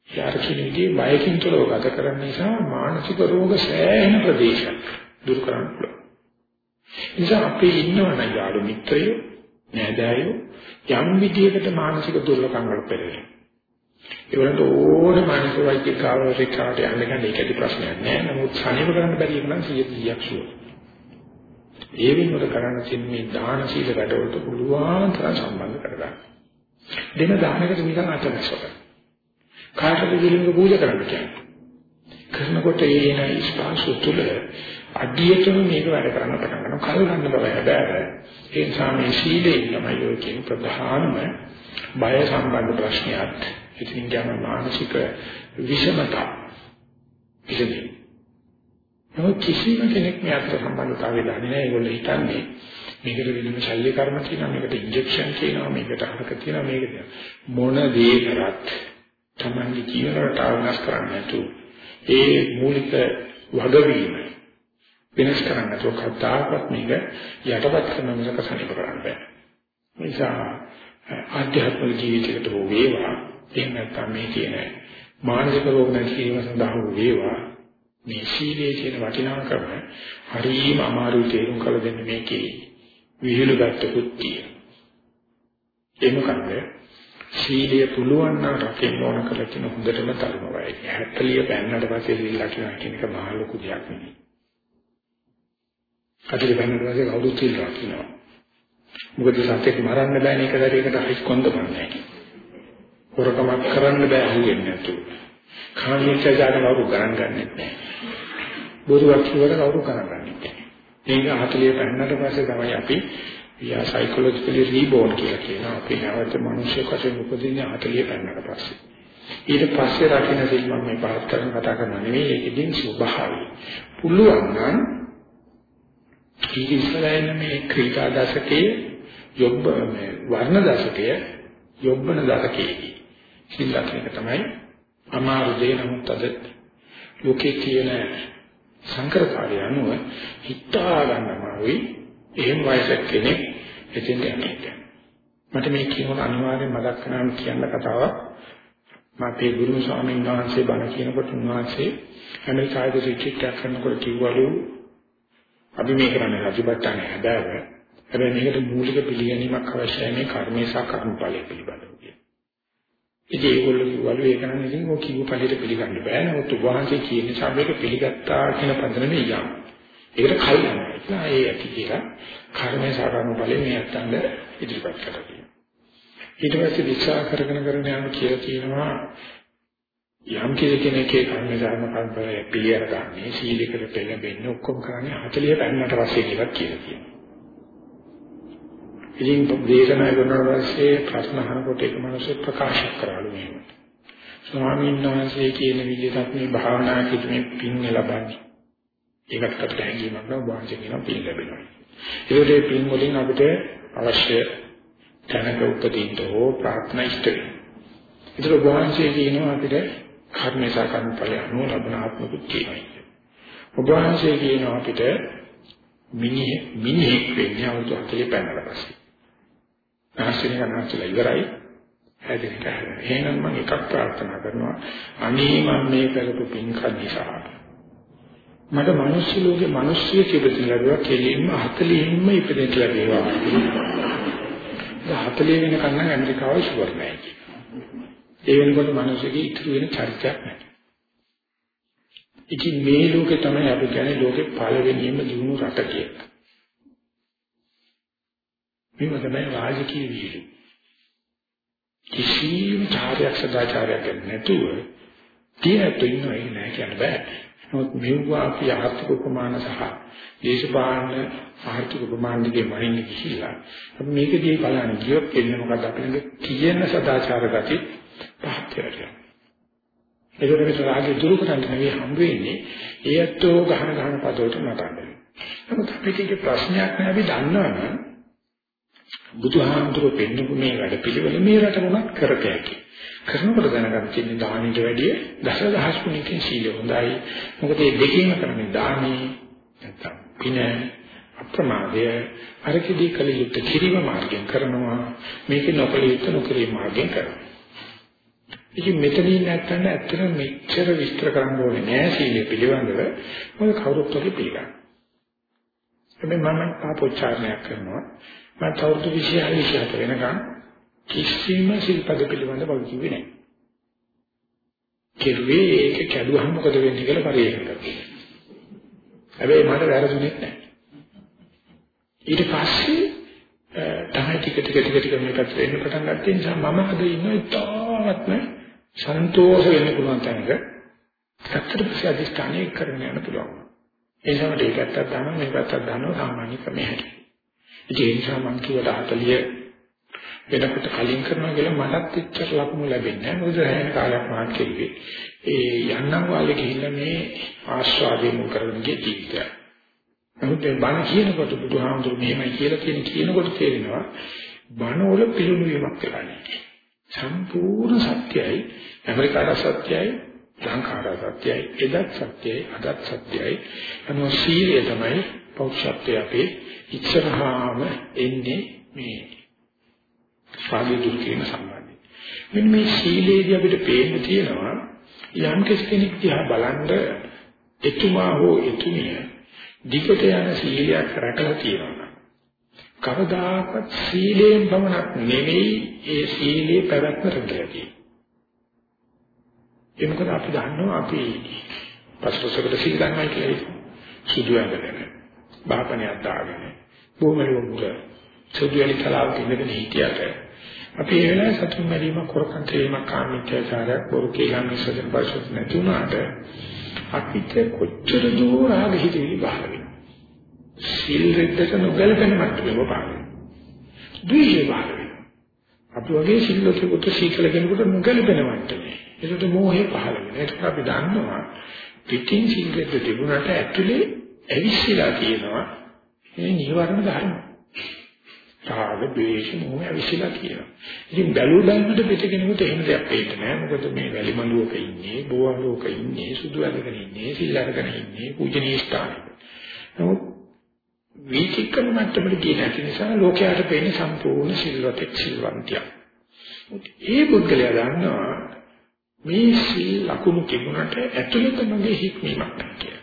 යාර කියන විදිහේ බයකින් තොරව ගත කරන නිසා මානසික රෝග සෑහෙන ප්‍රදේශයක් දුරු කරන්න පුළුවන්. නිසා අපි ඉන්නවනම් යාළු මිත්‍රයෝ නෑදෑයෝ යම් විදියකට මානසික දුර්ලභකම් වල පෙරේ. ඒවලට ඕන මානසික වෛද්‍ය කාර්යයකට යන්න ගන්න ඒකදී ප්‍රශ්නයක් නෑ. නමුත් සනීප කරන්න බැරි එක නම් 100ක් ෂුවර්. ඒ වෙනුවට කරන්න තියෙන මේ දාන සීල වැඩවලට පුළුවන් තරම් සම්බන්ධ කරගන්න. දෙන දානකට නිකන් අතනසක. කාටද ගිලින්ග පූජා කරන්න කියන්නේ. කරනකොට ඒ එන ස්පාසු තුල අඩියටම මේක වැඩ කරන්න පටන් ගන්නවා. කල් ගන්න බව හැබැයි ඒ නිසා මේ සීලේ තමයි ඔය කියන ප්‍රධානම බය සම්බන්ධ ප්‍රශ්නයක්. ඉතින් ගැන මානසික විෂමතා. ඉතින් නමුත් කිසිම කෙනෙක් මේ අතර සම්බන්ධතාවය දන්නේ නැහැ. ඒගොල්ලෝ හිතන්නේ මේකට වෙනම ශල්‍ය කර්ම කියනවා, මේකට ඉන්ජෙක්ෂන් කියනවා, මේකට අහක කියනවා, මේකට මොන දේ කරත් තමන්ගේ ජීවන රටාව වෙනස් කරන්න නැතු. ඒ මූලික වගවීම වෙනස් කරන්න නැතුව කතාවක් මේක යටපත් කරන මිසක සනීප කරන්න බෑ. නිසා ආධ්‍යාත්මික ජීවිතයකට හෝ වේවා එහෙම නැත්නම් මේ කියන මානසික රෝග නැති කිරීම සඳහා හෝ වේවා මේ සීලයේ කියන වටිනාකම හරිම අමාරු තේරුම් කළ දෙන්න මේකේ විහිළුගත් කුත්තිය. ඒ මොකද සීලය පුළුවන් නම් රකින්න ඕන කියලා කියන හොඳටම තරුණ වයයි. 70 පෑන්නට පස්සේ සීලලා කියන එක මහ ලොකු දෙයක් නෙවෙයි. අදිරි පෑන්නට පස්සේ කවුරුත් සීල රකින්නවා. මොකද සත්‍යෙක මරන්න බෑනේ එක දරයකට හරි කොන්ද බන්නේ. හොරකමක් කරන්න බෑ අහුවෙන්නේ නැතුව. කාමීච්ඡාචාර කවුරු ගණන් ගන්නෙත් නෑ. බොරුවක් කියවල කවුරු ගණන් ගන්නෙත් නෑ. මේක 40 පෙන්නට පස්සේ තමයි අපි යා සයිකොලොජිකලි රීබෝන් කියලා කියනවා. අපි නැවත මිනිස්සු වශයෙන් උපදින්නේ 40 පෙන්නට පස්සේ. ඊට පස්සේ රකින්න දෙයක් මම මේ පාත් කරන කතා කරනවා නෙවෙයි ඒකෙදින් ස්වභාවය. පුළුවන් නම් ඊට ඉස්සරහින් මේ ක්‍රීඩා දශකයේ යොබ්බ මේ වර්ණ දශකයේ යොබ්බන දශකයේදී සිල්ලක් එක තමයි අමාරු දේ නමුත් අද ලෝකේ තියෙන සංකරකාරය අනුව හිතා ගන්න අමාරුයි එහෙම වයසක කෙනෙක් එතෙන් යන්නේ. මට මේ කියනකොට අනිවාර්යෙන් මතක් කරගන්න කියන්න කතාවක්. මාතේ ගුරු ස්වාමීන් වහන්සේ බණ කියනකොට උන්වහන්සේ ඇමරිකාවේ රිට්‍රීට් කරනකොට කිව්වලු අපි මේ කරන්නේ රජබට්ටානේ හැබැයි හැබැයි මේකට මූලික පිළිගැනීමක් අවශ්‍යයි මේ කර්මේ සහ කර්මඵලයේ පිළිබඳව. ඉතින් ඒගොල්ලෝ කිව්වලු ඒක නම් ඉතින් ඔය කිව්ව පළියට පිළිගන්න බෑ. නමුත් වහන්සේ කියන නිසා මේක පිළිගත්තා කියන පදනමේ යම්. ඒකට කල් යනවා. ඒ ඒ ඇති කියලා කර්මයේ සාරණ ඵලෙ මේ අත්තන්ද ඉදිරිපත් කරලා ඊට පස්සේ විචාර කරගෙන කරගෙන යන කියලා කියනවා යම් කෙනෙක්ගේ කර්මයේ ධර්ම කර්මය පිළියර ගන්න සීලයකට පෙළඹෙන්න ඔක්කොම කරන්නේ 40 පෙන්නට පස්සේ කියලා කියනවා. ඉතින් දේශනා කරනවා පස්සේ ප්‍රශ්න අහනකොට ඒක මිනිස්සු ප්‍රකාශ කරාලු මෙහෙම. ස්වාමීන් වහන්සේ කියන විදිහට මේ භාවනා කිරීමේ පින් ලබන්නේ. ඒකට අපිට හැංගීමක් නෑ වාංශ කියන පින් ලැබෙනවා. ඒකේ පින් වලින් අපිට අවශ්‍ය තැනක උපදින්න ඕ ප්‍රාර්ථනා ඉෂ්ට වෙනවා. ඒක වාංශයේ කියනවා අපිට කර්මේසා කර්ම ඵල අනුව ලබන ආත්ම කුච්චේයි. ඔබ වහන්සේ කියනවා අපිට මිනිහ මිනිහෙක් වෙන්නේ අවුරුදු 40 පැනලා පස්සේ. ආශ්‍රය කරනවා ඉවරයි. හැදෙන්න හැදෙන්න. එහෙනම් මම එකක් ප්‍රාර්ථනා කරනවා. අනේ මම මේ කරපු පින්කම් නිසා මට මිනිස් ලෝකේ මිනිස්සු කිව්වට ලැබුවා කෙලින්ම 40න්ම ඉපදෙන්න ලැබේවා. 40 වෙනකන් නම් ඇමරිකාවේ ෂුවර් නෑ කියනවා. ඒ වෙනකොට මිනිස්සුගේ ඉතුරු වෙන චරිතයක් නැහැ. ඉතින් මේ ලෝකේ තමයි අපි කියන්නේ ලෝකේ පළවෙනිම දිනු රට කියලා. මේව තමයි රාජකීය වීරු. කිසිම චාරයක් සදාචාරයක් නැතුව තියෙනතු ඉන්නව නෑ කියන්න බෑ. නමුත් මෙවුවා අපි ආර්ථික ප්‍රමාණ සහ දේශපාලන ආර්ථික ප්‍රමාණ දෙකේ වයින් ගිහිල්ලා අපි මේකදී බලන්න ගියොත් එන්නේ මොකද අපිට තියෙන සදාචාර ගති පහත් වෙනවා. ඒකට මේ රාගය දුරු කරන්න නෙවෙයි හම්බ වෙන්නේ ඒත්තෝ ගහන ගහන පදවලට නටන්නේ. නමුත් අපිට ඒක ප්‍රශ්නයක් නෑ අපි දන්නවනම් බුදුහාමුදුරුවෝ පෙන්නපු මේ වැඩ පිළිවෙල මේ රට මොනක් කරකැකි. කරනකොට දැනගන්න තියෙන්නේ දානෙට වැඩිය දසදහස් ගුණකින් සීලය හොඳයි. මොකද මේ දෙකේම කරන්නේ දානේ නැත්තම් පින අප්‍රමාදය අරකදී කල යුත්තේ කිරීම මාර්ගයෙන් කරනවා. මේක නොකල යුත්තේ නොකිරීම මාර්ගයෙන් කරනවා. ඉතින් මෙතනින් නැත්තම් ඇත්තට මෙච්චර විස්තර කරන්න ඕනේ නෑ සීලය පිළිබඳව. මොකද කවුරුත් ඔක පිළිගන්න. හැබැයි මම පාපෝච්චාරණයක් කරනවා. මම අවුරුදු 26 27 වෙනකන් කිසිම සිල්පද පිළිබඳ බල කිව්වේ නැහැ. කෙරුවේ ඒක කැඩුවහම මොකද වෙන්නේ කියලා පරිේෂණ කරනවා. හැබැයි මට වැරදුනේ නැහැ. ඊට පස්සේ තමයි ටික ටික ටික ටික මේ පැත්තට එන්න පටන් ගත්තේ නිසා මම අද ඉන්න ඉතාමත්ම සන්තෝෂ වෙන්න පුළුවන් තැනක ඇත්තට පස්සේ අධිෂ්ඨානය කරගෙන යන්න පුළුවන්. ඒ නිසා මට ඒකත් ගන්නවා මේකත් ගන්නවා සාමාන්‍ය ක්‍රමයකට. ඒ නිසා මම කිව්වට 40 වෙනකොට කලින් කරනවා කියලා මටත් එච්චර ලකුණු ලැබෙන්නේ නැහැ. මොකද හැම කාලයක් මාත් කෙරුවේ. ඒ යන්නම් වාලේ ගිහිල්ලා මේ ආස්වාදයෙන් කරන ජීවිතය. නමුත් මේ බණ කියනකොට බුදුහාමුදුරු මෙහෙමයි කියලා කියන කියනකොට තේරෙනවා බණ වල පිළිණු වීමක් කරන්නේ. සම්පූර්ණ සත්‍යයි, ඇමරිකාවට සත්‍යයි, ලංකාවට සත්‍යයි, එදත් සත්‍යයි, අදත් සත්‍යයි. අනෝ සීලය තමයි පෞෂත්වය අපේ ඉස්සරහාම එන්නේ මේ රාගය දුරු කිරීම සම්බන්ධයි. මෙන්න මේ සීලේදී අපිට පේන්න තියෙනවා යම් කෙනෙක් දිහා බලනද එතුමා හෝ එතුමිය දිගට යන සීලයක් රැකලා තියෙනවා. කවදාකවත් සීලයෙන් පමණක් නෙවෙයි ඒ සීලේ පැවැත්ම රැකලා ඒ මොකද අපි දන්නවා අපි පස්වසකට සීල් ගන්නවා කියලා සුදු ඇඳගෙන බාපණයක් දාගෙන බොහොම ලොකුට සුදු ඇලි කලාවක ඉඳගෙන හිටියට අපි ඒ වෙලාවේ සතුන් මැරීම කරකන් කිරීමක් කාමීත්‍යචාරයක් බොරු කියලා මිසෙන් පරිසුත් නැතුණාට අපිට කොච්චර දුර ආග හිතේ බහල වෙනවා. සිල් රෙද්දක නොගැලපෙන මට්ටමක පාන. ද්වේෂය බහල වෙනවා. අපි වගේ සිල්ලෝකෙකුට සීකල කෙනෙකුට නොගැලපෙන මට්ටමේ. ඒකට මෝහය පහල වෙනවා. ඒක අපි දන්නවා. පිටින් සිල් රෙද්ද තිබුණාට ඇතුලේ ඇවිස්සලා තියෙනවා. මේ නිවර්ණ ධර්ම. රාග, ද්වේෂ, මොහ ඇවිස්සලා කියනවා. ඉතින් බැලු බැලමට පිටකෙනෙකුට එහෙම දෙයක් වෙන්නේ නැහැ. මොකද මේ වැලි මඬුවක ඉන්නේ, බෝවලෝක ඉන්නේ, සුදු අරගෙන ඉන්නේ, සිල් අරගෙන ඉන්නේ, පූජනීය ස්ථානයක. නමුත් වීතික්කම මට්ටමට ගිය නැති නිසා ලෝකයට පෙන්නේ සම්පූර්ණ සිල්වතෙක් සිල්වන්තියක්. ඒ පුද්ගලයා දන්නවා මේ සිල් ලකුණු තිබුණට ඇතුළත මගේ හික්මීමක් නැහැ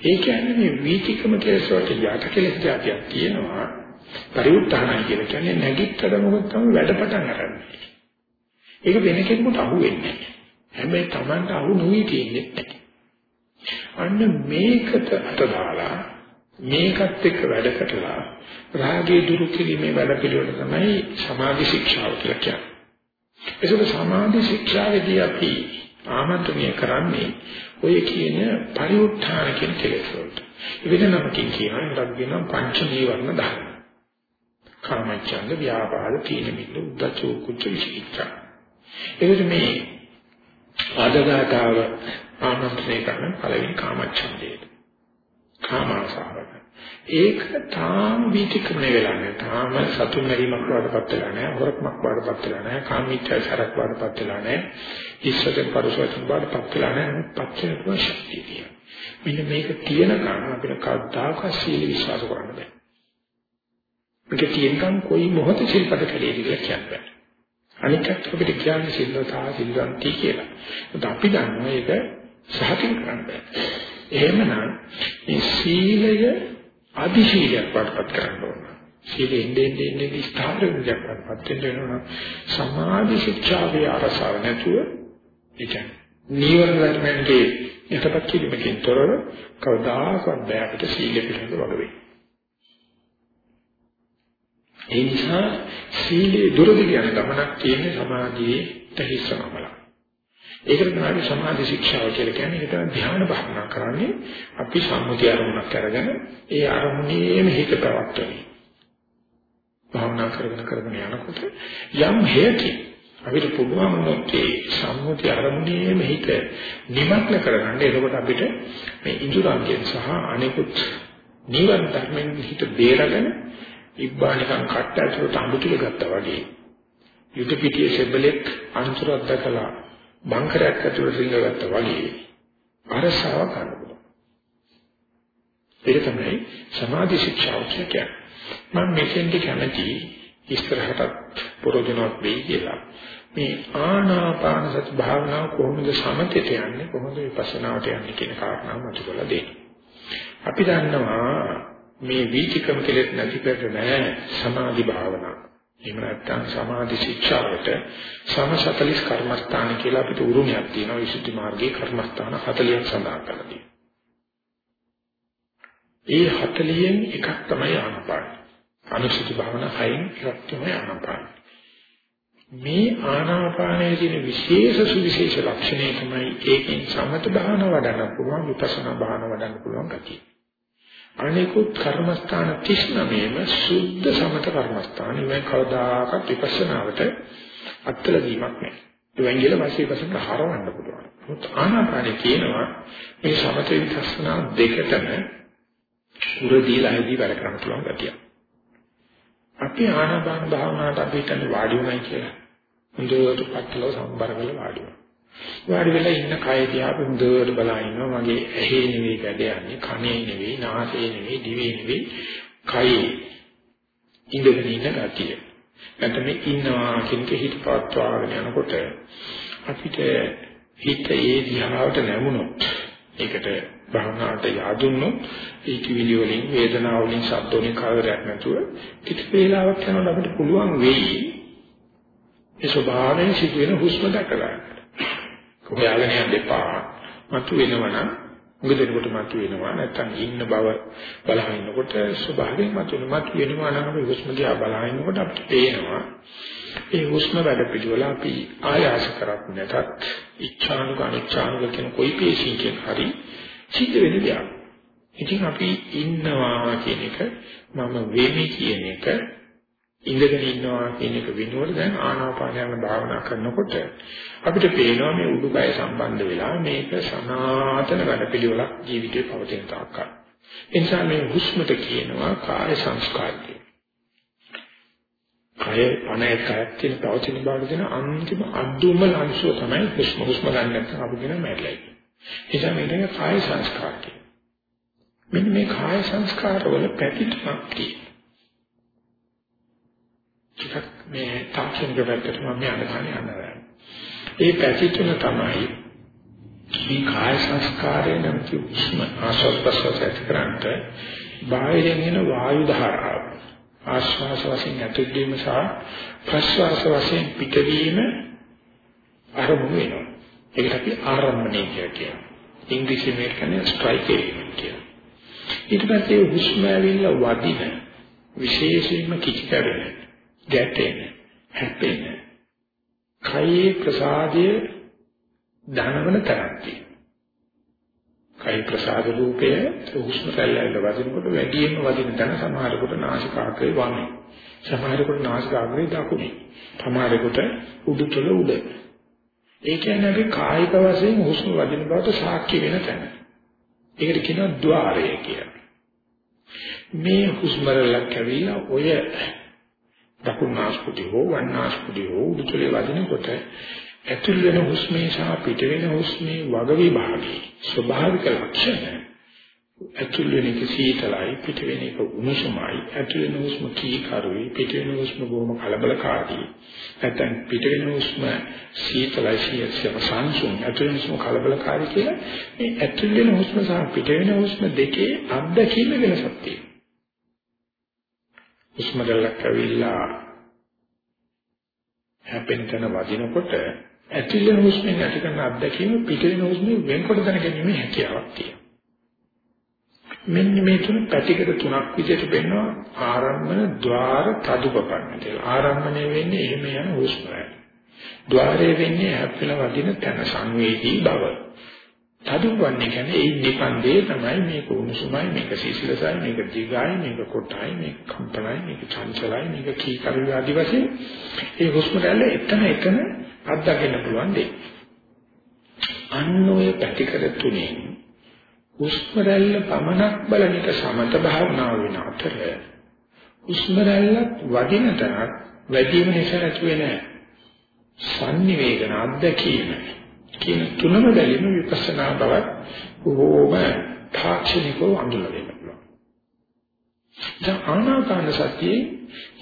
ඒ කියන්නේ මේ වීතිකම කෙලෙස් වලට යට කෙලෙස් જાතියක් තියෙනවා පරිඋත්ථානයි කියලා කියන්නේ නැගිටතර මොකද තමයි වැඩ පටන් ගන්නන්නේ. ඒක වෙන කෙනෙකුට අහු වෙන්නේ නැහැ. හැබැයි Tamanට අහු නොවි තියෙන්නේ නැහැ. අන්න මේකට අතදාලා මේකත් එක්ක වැඩ කරලා රාගයේ දුරු කිරීමේ වැඩ පිළිවෙල තමයි සමාධි ශික්ෂාව කියලා කියන්නේ. ඒක සමාධි ශික්ෂාවේදී අපි ආමන්ත්‍රණය කරන්නේ ඔය කියන පරිඋත්ථාන කියන කෙලෙස් වලට. වෙන නමකින් කියනවා ඒකට කියනවා පංච නීවරණ ධර්ම. කාමච්ඡන්ද ව්‍යාපාද තීන මිද්ද උද්ධච්ච කුච්ච විචිකිච්ඡා එවිට මේ ආදගතාව ආනන්දේ කරන පළවෙනි කාමච්ඡන්දේ කාමාසාවක ඒක තාම විචක්‍රණය වෙලා නැහැ තාම සතුන් මරීමක් වඩපත් වෙලා නැහැ හොරකමක් වඩපත් වෙලා නැහැ කාමීච්ඡාචාරක් වඩපත් වෙලා නැහැ ඉස්සතෙන් පරිසවචන වඩපත් වෙලා නැහැ පච්චේ ශක්තිය මෙන්න මේක තියෙනකම් අපිට කවදාකවත් සීල විශ්වාස කරන්න බෑ. මේක තියෙනකම් කොයි මොහොත සිල්පද කැඩේද කියලා කියන්න බෑ. අනිත් අපිට කියන්නේ සිල්වතා සිල්වන්ති කියලා. ඒත් අපි දන්නවා ඒක සහතික කරන්න බෑ. එහෙමනම් මේ සීලය අදි සීලයක් වඩපත් කරන්න ඕන. සීලෙ ඉන්නේ ඉන්නේ ස්ථාවර විද්‍යාවක්පත් වෙනවා. සමාධි ශික්ෂාවේ අරසාව නැතුව ඒ කියන්නේ නීවරණ ධර්මයන්ගේ යටපත් කිරීමකින් තොරව කවදාකවත් බෑ අපිට සීලෙ පිළිබඳ වග වෙන්න. ඒ නිසා සීලේ දුරදි කියන ගමනක් තියෙන සමාධියේ තහිස්සමබල. ඒකට තමයි සමාධි ශික්ෂාව කියලා කියන්නේ. ඒක තමයි ධ්‍යාන භාවනා කරන්නේ. අපි සම්මුති අරමුණක් අරගෙන ඒ අරමුණේම හිත පවත්වන්නේ. භාවනා කරගෙන කරගෙන යනකොට යම් හේතුකින් අපිට පුළුවන් වුණොත් ඒ සම්මුති අරමුණේම හිත නිමග්න කරගන්න. එතකොට අපිට මේ ඉඳුරංගෙන් සහ අනිකුත් නිවන ධර්මෙන් හිත බේරගෙන ඉබ්බා නිකන් කට්ට ඇතුළට අඹුතුල ගත්තා වගේ යුද පිටියේ සෙබලෙක් අන්තරක් දැකලා බංකරයක් ඇතුළට රිංගගත්තා වගේ අරසාව කරනවා. ඒක තමයි සමාධි ශික්ෂාව කියන්නේ. මම මෙතෙන්ට කැමති ඉස්සරහට පුරෝධනවත් වෙයි කියලා. මේ ආනාපාන සති භාවනාව කොහොමද සමතේට යන්නේ කොහොමද විපස්සනාට යන්නේ කියන කාරණාව මතු කරලා දෙන්න. අපි දන්නවා මේ වීතිකම කෙලෙත් නැති කරට නෑ සමාධි භාවනාව. එහෙම නැත්නම් සමාධි ශික්ෂාවට සමසතලිස් කර්මස්ථාන කියලා අපිට උරුමයක් තියෙනවා විසුද්ධි මාර්ගයේ කර්මස්ථාන 40ක් සඳහන් කරලා තියෙනවා. ඒ 40න් එකක් තමයි ආනාපාන. අනුසුති භාවනා හයින් එකක් තමයි ආනාපාන. මේ ආනාපානයේ තියෙන විශේෂ සුවිශේෂ ලක්ෂණය තමයි ඒකෙන් සමත භාවනා වඩන්න පුළුවන් විපස්සනා භාවනා වඩන්න පුළුවන් ගැතියි. අනිකුත් කර්මස්ථාන 39ම සුද්ධ සමත කර්මස්ථාන. මේ කවදාකවත් විපස්සනාවට අත්ල දීමක් නැහැ. ඒ වගේල වාසිය විපස්සනා හරවන්න පුළුවන්. මොකද ආනාපානෙ කියනවා මේ සමත විපස්සනා දෙකටම උර දීලා හිදී වැඩ කරන්න පුළුවන් ගතිය. අපි ආනාපාන භාවනාවට අපි හිතන්නේ වාඩි වුණයි කියලා. හොඳට පටලව සම්බර කරලා වාඩි වුණා. වාඩි වෙලා ඉන්න කය දිහා හොඳට බලා ඉන්නවා මගේ ඇහි නෙවෙයි වැඩ යන්නේ කනේ නෙවෙයි නාසයේ නෙවෙයි දිවේ නෙවෙයි කයේ ඉඳගෙන ඉන්න ගතිය. නැත්නම් මේ ඉන්නවා කියන එක හිත පවත්වාගෙන යනකොට අපිට හිත ඒ දිහාවට නැමුණොත් ඒකට භවනාට යාදුන්නොත් ඒ කිවිලි වලින් වේදනාව වලින් ශබ්ද වලින් කවරයක් නැතුව කිසි වේලාවක් යනකොට අපිට පුළුවන් වෙයි ඒ ස්වභාවයෙන් සිදුවෙන හුස්ම දැක ගන්න. හොයාගෙන යන්න එපා. මතු වෙනවනම් මුගදෙනකොට මතු වෙනවා නැත්තම් ඉන්න බව බලහින්නකොට ස්වභාවයෙන් මතු වෙන මතු වෙනවා නම් අපි හුස්ම දිහා බලහින්නකොට අපිට පේනවා ඒ හුස්ම වැඩ පිළිවෙල අපි ආයාස කරත් නැතත් ඉච්ඡානුක අනිච්ඡානුක කියන කොයි පේශින්කෙන් හරි සිද්ධ වෙන දෙයක්. ඉතින් අපි ඉන්නවා කියන එක මම වෙමි කියන එක ඉඳගෙන ඉන්නවා කියන එක වෙනුවට දැන් ආනාපාන යන භාවනා කරනකොට අපිට පේනවා මේ උඩුකය සම්බන්ධ වෙලා මේක සනාතන වැඩපිළිවෙලක් ජීවිතේ පවතින තාක්කල්. ඒ නිසා මේ හුස්මට කියනවා කාය සංස්කාරය. කය පණේ කයක් කියන පවතින බව දෙන අන්තිම අද්දුම ලංශුව තමයි හුස්ම හුස්ම ගන්න නැත්නම් අපි කියන මැරලයි. ඒ නිසා මේක කාය සංස්කාරය. මෙන්න මේ කාය සංස්කාරවල පැතිතුමක් තියෙනවා. ටිකක් මේ තාක්ෂණික පැත්තට මම යන්න යනවා. ඒ පැති තුන තමයි මේ කාය සංස්කාරය නම් කිව්ස්ම ආශ්වාස කරන්ට බාහිරින් එන වායු ධාරාව ආශ්වාස වශයෙන් ඇතුල්වීම සහ ප්‍රශ්වාස වශයෙන් පිටවීම ආරම්භ වෙනවා. ඒකට අපි ආරම්භණය කියලා කියනවා. ඉංග්‍රීසියෙන් කියන්නේ ස්ට්‍රයික් එලිමන්ට් කියලා. ඊට පස්සේ හුස්ම ඇවිල්ලා වදින විශේෂයෙන්ම කිචි කරන ගැටෙන හැපෙන කයේ ප්‍රසාදයේ ධනවන තරක් තියෙනවා. කයි ප්‍රසාද රූපය හුස්ම රැල්ලට වදිනකොට වැඩියෙන්ම වදින තැන සමහරකට නාසිකාග්‍රේ වමේ. සමහරකට නාසිකාග්‍රේ දකුණේ. සමහරකට උඩුතල උඩ. ඒ කියන්නේ අපි කායික වශයෙන් හුස්ම වදින බවට සාක්ෂි වෙන තැන. ඒකට කියනවා ద్వාරය කියලා. මේ හුස්ම රැල්ලක් ඇවිල්ලා ඔය දකුණු නාස්පුඩි හෝ වම් නාස්පුඩි හෝ උඩුතලේ වදිනකොට ඇතුල් වෙන හුස්මේ සහ පිට වෙන හුස්මේ වග විභාගයේ ස්වභාවික ලක්ෂණ ඇතුල් වෙන එක සීතලයි පිට වෙන එක උණුසුමයි ඇතුල් වෙන උෂ්ම කීකරුයි පිට වෙන උෂ්ම බොහොම කලබලකාරී. නැත්නම් පිට වෙන උෂ්ම සීතලයි සියසම සංසුන් ඇතුල් වෙන උෂ්ම කලබලකාරී කියලා මේ ඇතුල් වෙන උෂ්ම සහ පිට වෙන උෂ්ම දෙකේ අත්දැකීම වෙනසක් තියෙනවා. උස්මරලක් ඇවිල්ලා හැපෙන්තන වදිනකොට ඇතුළේ හුස්මෙන් ඇති කරන අත්දැකීම පිටින් හුස්මෙන් වෙන්කොට දැනගැනීමේ හැකියාවක් තියෙනවා. මෙන්න මේ තුන පැතිකඩ තුනක් විදිහට බෙන්නවා ආරම්භන, ద్వාර, තදුපපන්න කියලා. ආරම්භණය වෙන්නේ එහෙම යන හුස්මයි. ద్వාරය වෙන්නේ හැප්පෙන වදින තන සංවේදී බව. තදුවන්නේ කියන්නේ ඒ නිපන්දේ තමයි මේක උණුසුමයි මේක සීසලසයි මේක දිගයි මේක කොටයි මේක කම්පනයි මේක චංචලයි මේක කීකරු ආදි වශයෙන් ඒ හුස්ම රැල්ල එතන එතන අත්දකින්න පුළුවන් දෙයක්. අන්න ඔය පැතිකඩ තුනේ හුස්ම රැල්ල පමණක් බලන එක සමත භාවනාව වෙන අතර හුස්ම රැල්ලත් වදින තරක් වැඩිම නිසා ඇති වෙන සංනිවේදන අත්දැකීමයි කියන තුනම බැලීම විපස්සනා බවත් බොහෝම තාක්ෂණිකව අඳුනගන්න පුළුවන්. දැන් ආනාපාන සතියේ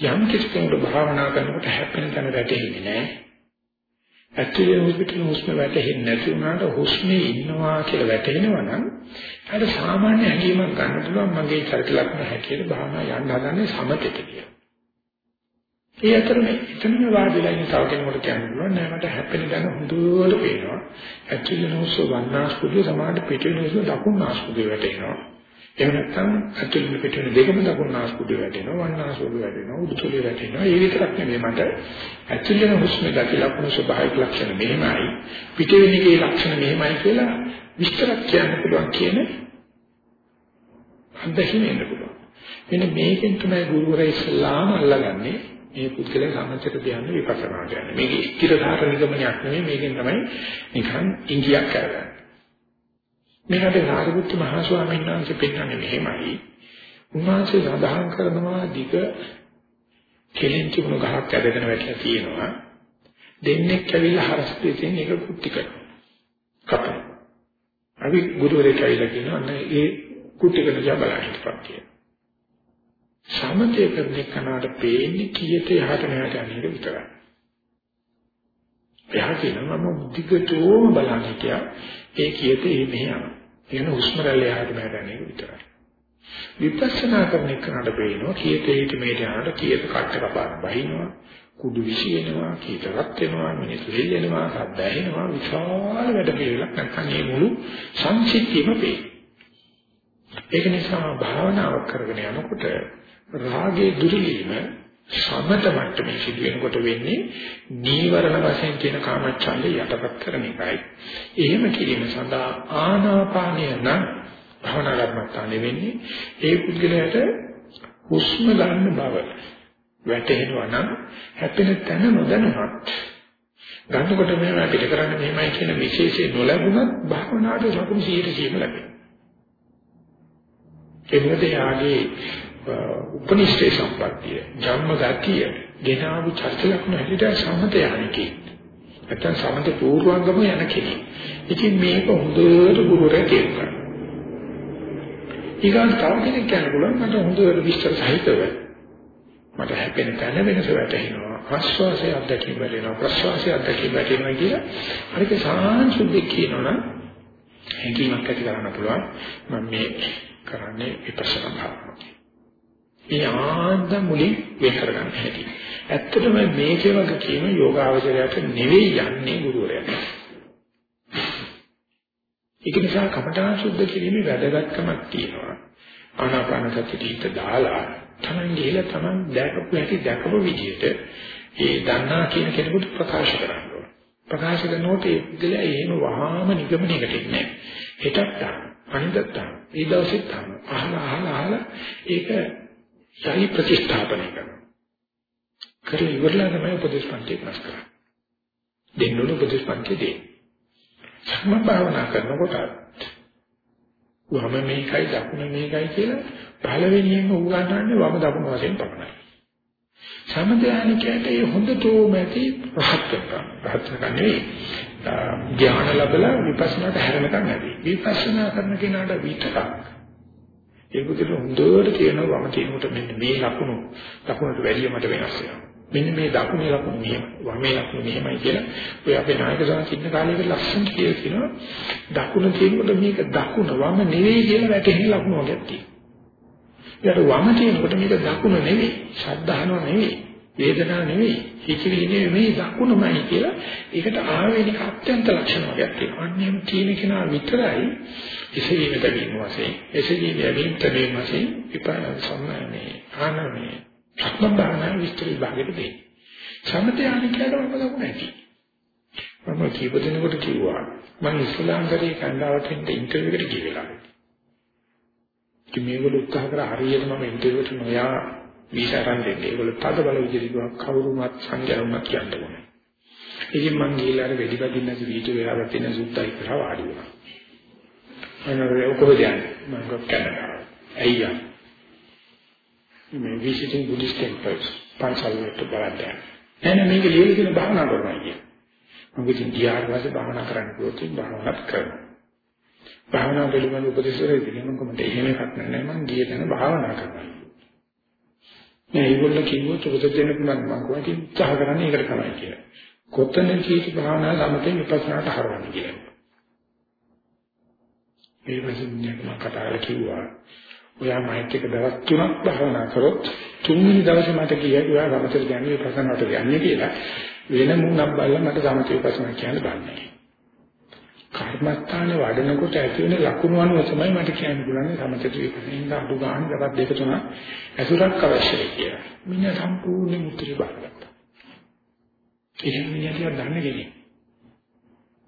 යම් කිසි කෙනෙකුට භාවනා කරනකොට හැපෙන තැන වැටෙන්නේ නැහැ. ඇතුලේ හුස්ම හුස්ම වැටෙන්නේ නැති වුණාට හුස්මේ ඉන්නවා කියලා වැටෙනවා නම් අර සාමාන්‍ය හැඟීමක් ගන්න පුළුවන් මගේ චරිත ලක්ෂණ හැටියට භාවනා යන්න හදන්නේ සමතෙට කියලා. ඒ අතරේ එතනම වාඩිලා ඉන්න තව කෙනෙකුට කියන්න පුළුවන් නෑ මට හැපෙන දැන හොඳට පේනවා. ඇතුලේ හුස්ම වන්නාස්පුඩිය සමාන පිටින් හුස්ම දකුණු නාස්පුඩිය වැටෙනවා. එහෙම නැත්නම් ඇතුළේ පිටින් දෙකම දකුණු නාස්පුඩු වැටෙනවා වම් නාස්පුඩු වැටෙනවා උඩුතොලේ වැටෙනවා ඒ විතරක් නෙමෙයි මට ඇතුළේ හුස්ම ගති ලක්ෂණ ස්වභාවික ලක්ෂණ මෙහෙමයි පිටවෙනිගේ ලක්ෂණ මෙහෙමයි කියලා විස්තරක් කියන්න පුළුවන් කියන අත්දැකීම එන්න පුළුවන් මෙන්න මේකෙන් තමයි ගුරුවරයා ඉස්ලාම අල්ලගන්නේ මේ පුද්ගලයා සමච්චට ධ්‍යාන විපස්සනාට යන්නේ මේක ස්ථිරධාර නිගමනයක් නෙමෙයි මේකෙන් තමයි නිකන් ඉංගියක් කරගන්නේ මේකට සාරිපුත්ත මහ ස්වාමීන් වහන්සේ පෙන්නන්නේ මෙහෙමයි. උන්වහන්සේ සඳහන් කරනවා දිග කෙලින් තිබුණු ගහක් ඇදගෙන වැටලා තියෙනවා. දෙන්නෙක් ඇවිල්ලා හරස් දෙකෙන් එක කුටි කරනවා. කපන. අපි ගුරුවරයෙක් ඇවිල්ලා කියනවා නේ ඒ කුටි කරන ජා බලන්න ඉපක් කියලා. සමතය කරන කනට පේන්නේ කීයට යහට මෙහාට යන එක විතරයි. එයා කියනවා මම දිගටම බලන්න කියා ඒ කීයට ඒ මෙහෙ කියන හුස්ම රැල්ල යහට මෙහාට යන එක විතරයි. විපස්සනා කරන එකට පේනවා කීයට ඒක මේට යනකොට කීයට කට්ට කපාන බහිනවා කුඩු විශ්ිනවා කීයට රත් වෙනවා මිනිස්සු දෙල්ලෙනවා සද්ද ඇහෙනවා විශාල වැඩ පිළිවෙලක් නැත්නම් මේ මුළු සංසිද්ධියම පේනවා. ඒක නිසා භාවනාවක් කරගෙන යනකොට රාගේ දුර්ලීම සමත මට්ටමේ සිදු වෙනකොට වෙන්නේ නීවරණ වශයෙන් කියන කාමච්ඡන්දය යටපත් කරන එකයි. එහෙම කිරීම සඳහා ආනාපානය නම් භවනා කර්මස්ථානේ වෙන්නේ ඒ පුද්ගලයාට හුස්ම ගන්න බව වැටහෙනවා නම් හැපෙන තැන නොදැනුවත් ගන්නකොට මෙහෙම පිට කරන්න මෙහෙමයි කියන විශේෂය නොලැබුණත් භවනාට ලකුණු 100 ලැබෙනවා. ඒ මොකද යාගේ උපනිෂ්ඨේ සම්පත්තිය ජන්ම ගතිය ගෙනාවු චර්ච ලක්ෂණ හැටියට සමත යන්නේ නැත්තම් සමත පූර්වාංගම යන කෙනෙක්. ඉතින් මේක හොඳට ගුරුවරයා කියනවා. ඊගාට තව කෙනෙක් කියන්න පුළුවන් මට හොඳට විස්තර සහිතව මට හැපෙන තැන වෙනස වැටහෙනවා. ආශ්වාසය අත්දැකීම වැටෙනවා. ප්‍රශ්වාසය අත්දැකීම වැටෙනවා කියලා. හරික සාංශුද්ධ කියනවනම් හැඟීමක් ඇති කරන්න පුළුවන්. මම මේ කරන්නේ විපස්සනා භාවනාව. මේ ආන්ද මුලින් වෙන් කරගන්න හැටි. ඇත්තටම මේකේ වගේ කියන යෝගාවචරයට නෙවෙයි යන්නේ ගුරුවරයා. ඒක නිසා කපටා සුද්ධ කිරීමේ වැදගත්කමක් තියෙනවා. ආනාපාන සතියට දාලා තමයි ගිහලා තමයි දැකපු හැටි දැකපු විදිහට ඒ දන්නා කියන කෙනෙකුට ප්‍රකාශ කරන්න ඕන. ප්‍රකාශ කරනකොට ඒ විදිහට එහෙම වහාම නිගමනයකට එන්නේ නැහැ. හෙටත් තාම අනිද්දාත් තාම ඊ දවසෙත් තාම අහලා අහලා අහලා ඒක සහි ප්‍රතිස්ථාපනය කරනවා. කරේ ඉවරලා තමයි උපදේශ පන්ති ප්‍රස් කරන්නේ. දෙන්න ඕන උපදේශ පන්ති දෙන්න. සම්ම භාවනා කරනකොට වම මේකයි දකුණ මේකයි කියලා පළවෙනියෙන්ම උගන්වන්නේ වම දකුණ වශයෙන් පමණයි. සමධානිකයට ඒ හොඳටම ඇති රහත් වෙනවා. රහත් වෙන්නේ ඥාන ලැබලා විපස්සනාට හැරෙනකන් නැති. විපස්සනා කරන කෙනාට විතරක් ඒ බුදුර හොඳට කියනවා වම තියෙනකොට මෙන්න මේ ලකුණු ලකුණට වැඩිය මට වෙනස් වෙනවා. මෙන්න මේ දකුණේ ලකුණු මෙහෙම වමේ ලකුණු මෙහෙමයි කියලා ඔය අපේ නායක සාහිත්‍ය කාලයක ලස්සන කියලා කියනවා දකුණ තියෙනකොට මේක දකුණ වම නෙවෙයි කියලා වැටහෙන ලකුණු වගේක් තියෙනවා. ඊට වම තියෙනකොට මේක දකුණ නෙවෙයි, ශබ්දානව නෙවෙයි, වේදනාව නෙවෙයි, හිතවිලි නෙවෙයි මේ දකුණමයි කියලා ඒකට ආවේනික අත්‍යන්ත ලක්ෂණ වගේක් තියෙනවා. අන්නේම තියෙන කෙනා විතරයි එසවීම බැවීම වශයෙන්, එසවීම බැවීම තැබීම වශයෙන් විපාක සම්මානයේ ආනමේ සම්බන්ධන විස්තර විභාගෙට දෙයි. සමතේ අනිකයට වම ලකුණ ඇති. මම කීප දිනකට කිව්වා මම ඉස්ලාම් කරේ කණ්ඩායමට ඉන්ටර්විව් එකට ගිය වෙලාවේ. ඉතින් මේගොල්ලෝ උත්සාහ කරා හරියට මම ඉන්ටර්විව් එකට නොයා වීසා ගන්න දෙන්නේ. ඒගොල්ලෝ තද බල විදිහට කිව්වා කවුරුමත් සංඥාවක් කියන්න ඕනේ. ඉතින් මං ගිහලා අර වෙඩි බදින්න නැති වීඩියෝ වෙලාවක් තියෙන සුද්දයි කරා වාඩි වුණා. මම කොහොමද යන්නේ? මම කැනඩාව. අයියා. මේ visiting Buddhist temples පන්සල් වලට බලන්න. එන්න මේක ලියලා භාවනා කරනවා කියන්නේ. මම ඉතින් ගියාට පස්සේ භාවනා කරන්න පුළුවන් භාවනාත් කරනවා. භාවනා පිළිබඳ උපදේශ වලදී මම කොහොමද එහෙම එකක් නැහැ මම ගිය තැන භාවනා කරනවා. මේ ඒගොල්ලෝ කිව්වොත් උපදෙස් දෙන්න පුළුවන් මම කොහොමද උත්සාහ කරන්නේ ඒකට තමයි කියලා. කොතන කීටි භාවනා සමතේ විපස්සනාට හරවන්නේ කියලා. ඒ වගේ මම කතා කරලා කිව්වා ඔයා මයිත් එක දවස් තුනක් භාවනා කරොත් තුන්වෙනි දවසේ මට කියයි ඔයා සමතේ යන්නේ විපස්සනාට යන්නේ කියලා. වෙන මුණක් බලලා මට සමථ විපස්සනා කියන්න බෑ. කර්මස්ථානේ වඩනකොට ඇති වෙන ලකුණු අනුව තමයි මට කියන්න පුළුවන් සමථ විපස්සනා අඩු ගන්න දවස් දෙක තුනක් ඇසුරක් අවශ්‍යයි කියලා. මිනිහ සම්පූර්ණ මුත්‍රි බාරගත්තා. එහෙම මිනිහට දන්නේ කෙනෙක්.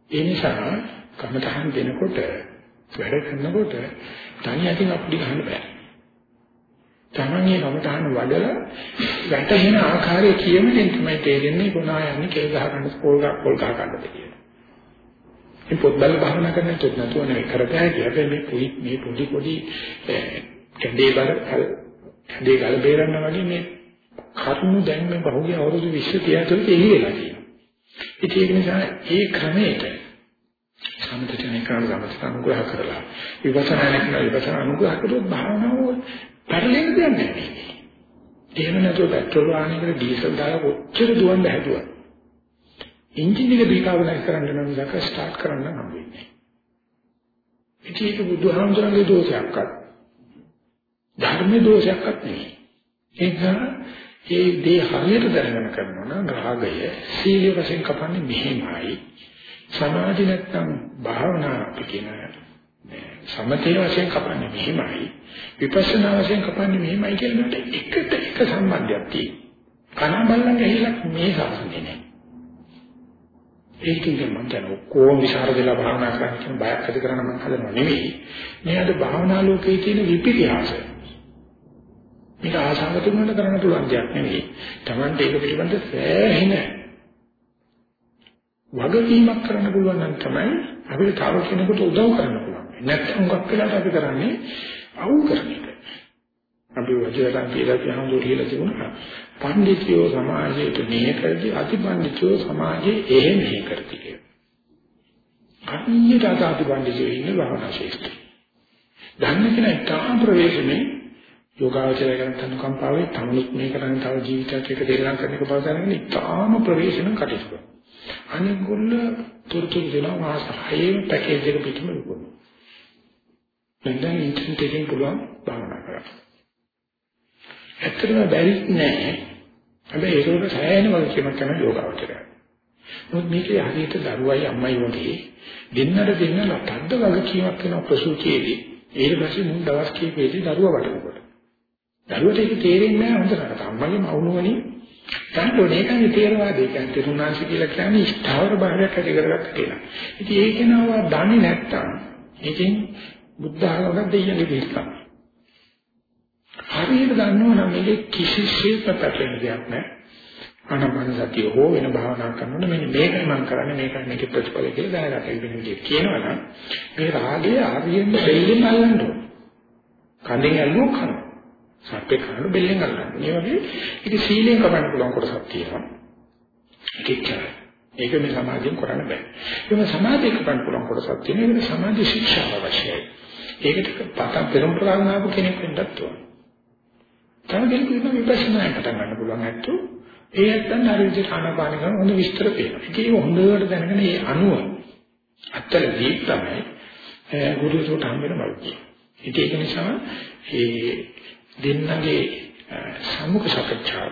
ඒ නිසා කර්මතහන් දෙනකොට වැඩ කරනකොට තනියෙන් අපිට ගන්න බෑ. තමන්ගේ කමතහන වඩලා වැටෙන ආකාරය කියමින් තමයි තේරෙන්නේ කොනා යන්නේ කෙල් ගහ ගන්න පොල් ගහ පොල් ගහ ගන්නද කියලා. මේ පොත්බල භාවනා කරන තුත් නැතුව නෙවෙයි කරතයි කියලා මේ පොඩි මේ පොඩි පොඩි කැඩේ බර කැඩේ ගල බේරන්න වගේ මේ කරුණු දැන් මේ බහුවේ අවුරුදු 20 30 තුළට එළි වෙලා තියෙනවා. ඒක නිසා ඒ ක්‍රමයට සම්පූර්ණ කරන ගමත අනුග්‍රහ කරලා විපස්සනා නැතිව විපස්සනා අනුග්‍රහ කරොත් භාවනාව පැටලෙන්න දෙයක් නැහැ. එහෙම නැතුව පෙට්‍රල් වාහනයකට ඩීසල් දාලා කොච්චර දුවන්න හැදුවා. එන්ජින් එක ඩිකාබනයිස් කරන්න නම් ඉලක්ක ස්ටාර්ට් කරන්න නම් වෙන්නේ. ඒක බුදුහාමුදුරන්ගේ දෝෂයක්වත් ධර්ම දෝෂයක්වත් නෙවෙයි. ඒක ඒ දේ හරියට දැනගෙන කරනවා නම් රාගය සීල වශයෙන් කපන්නේ මෙහෙමයි. සමාධි නැත්තම් භාවනා අපි කියන සමතේ වශයෙන් කපන්නේ මෙහෙමයි. විපස්සනා වශයෙන් කපන්නේ මෙහෙමයි කියනකොට එකට එක සම්බන්ධයක් තියෙනවා. කන බලන්න ගිහිල්ලා මේ සාසනේ නෑ. ඒකෙන් මම කියන කොහොම විචාර දෙලා භාවනා කරන්න කියන බයක් ඇති කරන මම හදනව නෙවෙයි. මේ අද භාවනා ලෝකයේ තියෙන විපිරියාසය. මේක ආසාවතුන්ට කරන්න පුළුවන් දෙයක් නෙවෙයි. Tamante ඒක පිළිබඳ සෑහෙන වගකීමක් කරන්න පුළුවන් නම් තමයි අපිට තව කෙනෙකුට උදව් කරන්න පුළුවන්. නැත්නම් මොකක් වෙලාද අපි කරන්නේ අවුල් කරන එක. අපි වචනයන් කියලා කියනවා කියලා තිබුණා. පඬිතුයෝ සමාජයට මේ කරදි අතිපඬිතුයෝ සමාජයේ එහෙම මේ කරති කියලා. අනිත් අතිපඬිතුයෝ ඉන්නේ භවනා ශේෂ්ඨ. ධර්ම කියන තාම ප්‍රවේශමේ යෝගාවචරය කරන තනුකම්පාවේ තමුත් මේ කරන්නේ තව ජීවිතයක් එක දෙලම් කරන එක බව දැනගෙන ඉතාම ප්‍රවේශම කටයුතු කරනවා. අනිත් ගොල්ල තුරුතුරු දෙනවා මාස 6 පැකේජ් එක පිටම ලුකුනවා. දැන් ඉන්ටර්නෙට් එකෙන් පුළුවන් භාවනා කරන්න. ඇත්තටම බැරි නෑ. හැබැයි ඒකෝට සෑහෙන වගකීමක් කරන යෝගාවචරය. මොකද මේකේ හරියට දරුවයි අම්මයි වගේ දෙන්නට දෙන්න ලතද්ද වගකීමක් කරන ප්‍රසූතියේදී ඊට පස්සේ මුන් දවස් කීපෙදී දරුවා වටනකොට. දරුවට ඒක තේරෙන්නේ නෑ හොඳට. අම්මගේ මවුනුවනේ ගන්න ඒකනේ තේරවාදී කියන්නේ තෙරුණාංශ කියලා කියන්නේ ස්ථාවර භාවයක් ඇති කරගත්ත කෙනා. ඉතින් ඒක නවා දන්නේ නැත්තම් ඉතින් බුද්ධ ආගමක් දෙයියනේ දෙයක්. හරියට දන්නවා නම් මේක කිසිසේත් පැටලෙන දෙයක් නෑ. ආනපන සතිය හෝ වෙන භාවනා කරනකොට මෙන්න මේකයි මම කරන්නේ මේකයි මේකේ ප්‍රතිඵල කියලා දැනගන්න වෙන විදිහට කියනවනම් මේ රාගය ආර්යෙන්න දෙල්ලෙන් අල්ලන්න ඕන. කඳෙන් ඇල්ලුවොත් කනවා. සත්‍ය කරන බෙල්ලෙන් අල්ලන්න. මේ වගේ ඉතින් සීලෙන් කපන්න පුළුවන් කොටසක් තියෙනවා. ඒකයි. ඒක මේ සමාධියෙන් කරන්න බෑ. ඒක සමාධියෙන් කපන්න පුළුවන් කොටසක් තියෙනවා. ඒක සමාධි ශික්ෂාව අවශ්‍යයි. ඒකට පත පෙරම්පරාවෙන් ආපු කෙනෙක් වෙන්නත් ඕන. තව කෙනෙකුට විපස්සනා පටන් ගන්න පුළුවන් ඇත්තෝ ඒ නැත්තම් අර විදිහට ආනාපාන කරන හොඳ විස්තර පේනවා. ඒක හොඳට දැනගෙන මේ අණුව අත්තලදී තමයි ගුරුතුමෝට හම් වෙන බලන්නේ. ඒක නිසා මේ දෙන්නගේ සම්මුඛ සාකච්ඡාව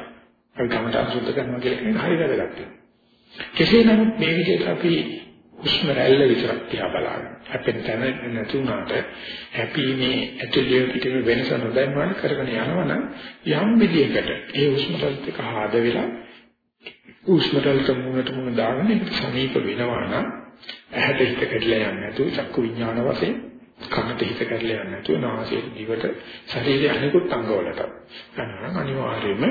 අපි කමට අසුද්ධ කරනවා කියලා කියන්නේ හරි වැදගත්. කෙසේ නමුත් මේ විදිහට අපි හුස්ම රැල්ල විතරක් තියා බලන්න. හැපෙන තැන නැතුණාට හැපීමේ ඇතුළේ පිටේ වෙනස නොදැනවන කරගෙන යනවනම් යම් විදියකට ඒ හුස්ම රැල්ලත් එක්ක ආද වෙලා හුස්ම රැල්ලට මුණට මුණ දාගෙන ඒක සමීප වෙනවා නම් ඇහැට හිත කැඩලා යන්නේ නැතුව චක්කු විඥාන වශයෙන් කනට හිත කැඩලා යන්නේ නැතුව නාසයේ දිවට ශරීරයේ අනිකුත් අංගවලට යනවා අනිවාර්යයෙන්ම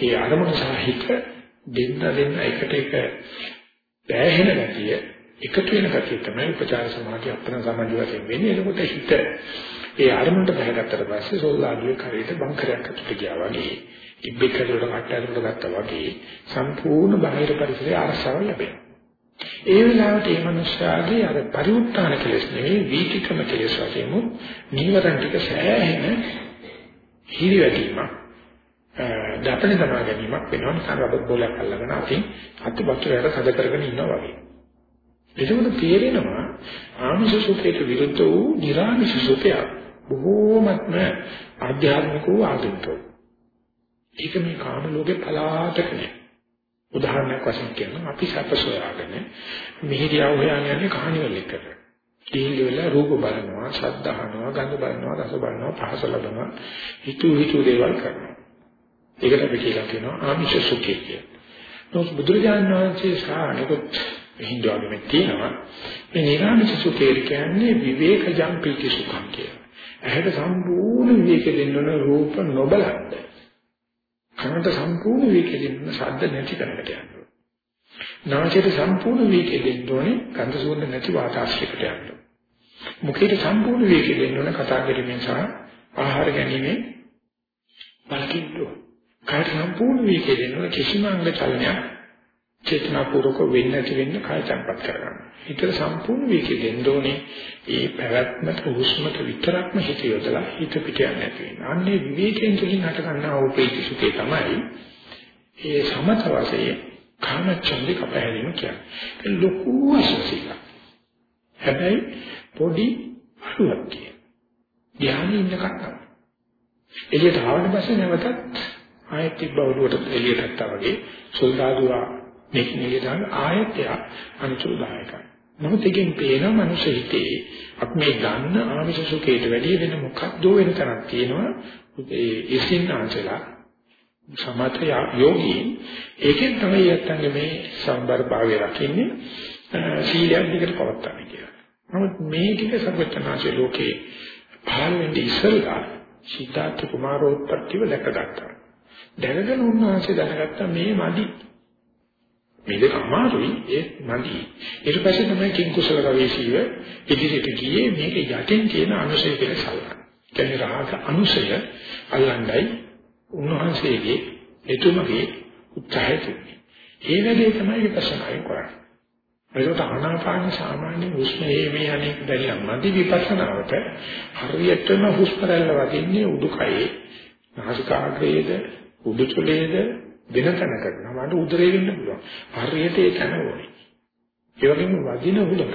ඒ අරමුණ සහිත දෙන්න දෙන්න එකට එක බෑහෙන ගතිය එකතු වෙන ගතිය තමයි උපචාර සමාධිය අපතන සමාධිය වශයෙන් වෙන්නේ. එතකොට හිත ඒ අරමුණට බහගත්තට පස්සේ සෝල්ලාඩුවේ කරේට බංකරයක් අතුට ගියා වගේ ඉබ්බෙක් කරේට කට්ටයකට ගත්තා වගේ සම්පූර්ණ බාහිර පරිසරය අරසාව ලැබෙනවා. ඒ වෙලාවට මේ මනුස්සයාගේ අර පරිඋත්තාන කෙලෙස් නෙවෙයි වීතිකම කෙලෙස් වගේම නීවරණ ටික සෑහෙන හිරිවැටීමක් දපණ දමා ගැනීමක් වෙනවා. නිකන් රබර් බෝලයක් අල්ලගෙන අතින් අතිපත්‍රයට සද කරගෙන ඉන්නවා වගේ. එතකොට තේරෙනවා ආමිෂ සුඛයට විරුද්ධ වූ නිර්ආමිෂ සුඛය බොහෝමත්ම ආධ්‍යාත්මික වූ ආගන්තුක. ඒක මේ කාම ලෝකේ පලාතක නෑ. උදාහරණයක් වශයෙන් කියනවා අපි සැප සොයාගෙන මිහිරියව හොයන් යන්නේ කහණිවල එකට. දීලි වෙලා රූප බලනවා, ශබ්ද අහනවා, ගන්ධ බලනවා, රස බලනවා, පහස ලබනවා, හිතු හිතු දේවල් කරනවා. ඒකට අපි කියලා කියනවා ආමිෂ සුඛය කියලා. නමුත් බුදුරජාණන් වහන්සේ සානිකුත් හින්දු ආගමේ තියෙනවා මේ නිරාමිෂ සුඛය කියන්නේ විවේකජම් පීති සුඛම් කියලා. ඇහැට සම්පූර්ණ විවේක දෙන්න ඕන රූප නොබලන්න. කනට සම්පූර්ණ වේකේ දෙන්න ශබ්ද නැති කරකට යනවා. නාසයට සම්පූර්ණ වේකේ දෙන්න ඕනේ ගන්ධ සුවඳ නැති වාතාශ්‍රයකට යනවා. මුඛයට සම්පූර්ණ වේකේ දෙන්න ඕනේ කතා කිරීමෙන් සහ ආහාර ගැනීමෙන් බලකින්න ඕනේ. කායට සම්පූර්ණ වේකේ දෙන්න ඕනේ කිසිම අංග චලනයක් චේතනාපූර්වක වෙන්නේ නැති වෙන්න කාය තැම්පත් කරගන්න. හිතට සම්පූර්ණ වේකේ දෙන්න ඕනේ ඒ පැවැත්මට හුස්මට විතරක්ම හිත යොදලා හිත පිට යන්නේ නැති වෙන. අන්නේ විවේකයෙන් තුලින් හට ගන්නා ඕපේති සුඛේ තමයි ඒ සමත වාසයේ කාමච්ඡන්දේ කපහැරීම කියන්නේ. ඒ ලොකු අසසික. හැබැයි පොඩි අඩුවක් කියන. ධ්‍යානෙ ඉන්නකක් තමයි. එළියට ආවට පස්සේ නැවතත් ආයෙත් තිබ්බ ඔළුවට එළියට ගත්තා වගේ සොල්දාදුවා මේක නිලදාන ආයෙත් අනුචුදායකයි. නමුත් එකෙන් පේන මනුෂ්‍ය හිතේ අපි මේ ගන්න ආමිෂ සුඛයට වැඩි වෙන මොකක්ද වෙන තරක් තියෙනවා ඒ ඉසින්නාන්සලා සමත යෝගී ඒකෙන් තමයි යත්තන්ගේ මේ සම්බර භාවය රකින්නේ සීලයක් දිකට පවත්වාගෙන කියලා. නමුත් මේ ටික සර්වඥාචේ ලෝකේ පහළ වෙන්නේ ඉස්සෙල්ලා සිතාර්ථ කුමාරෝත්පත්තිව දැකගත්තා. දැනගෙන උන්වහන්සේ දැනගත්තා මේ මදි මේක අමාරුයි ඒ නැති ඊට පස්සේ තමයි කිං කුසල ගවේෂීව ඉදිරියට ගියේ මේක යටින් තියෙන අනුසය කියලා සලකන. කියන්නේ රාග අනුසය අල්ලන්නයි උන්වහන්සේගේ එතුමගේ උත්සාහය තිබුණේ. ඒ වැඩේ තමයි විපස්සනායෙන් කරන්නේ. ඒකට ආනාපාන සාමාන්‍ය හුස්ම මේ අනේක දැරියක් නැති විපස්සනාවට හරියටම හුස්ම රැල්ල වදින්නේ උඩුකයේ නාසිකාග්‍රයේද උඩුචුලේද වෙන තැනකට නමඩ උදරේ වෙන්න පුළුවන්. හරියට ඒ තැන ඕනේ. ඒ වගේම වදින හුලක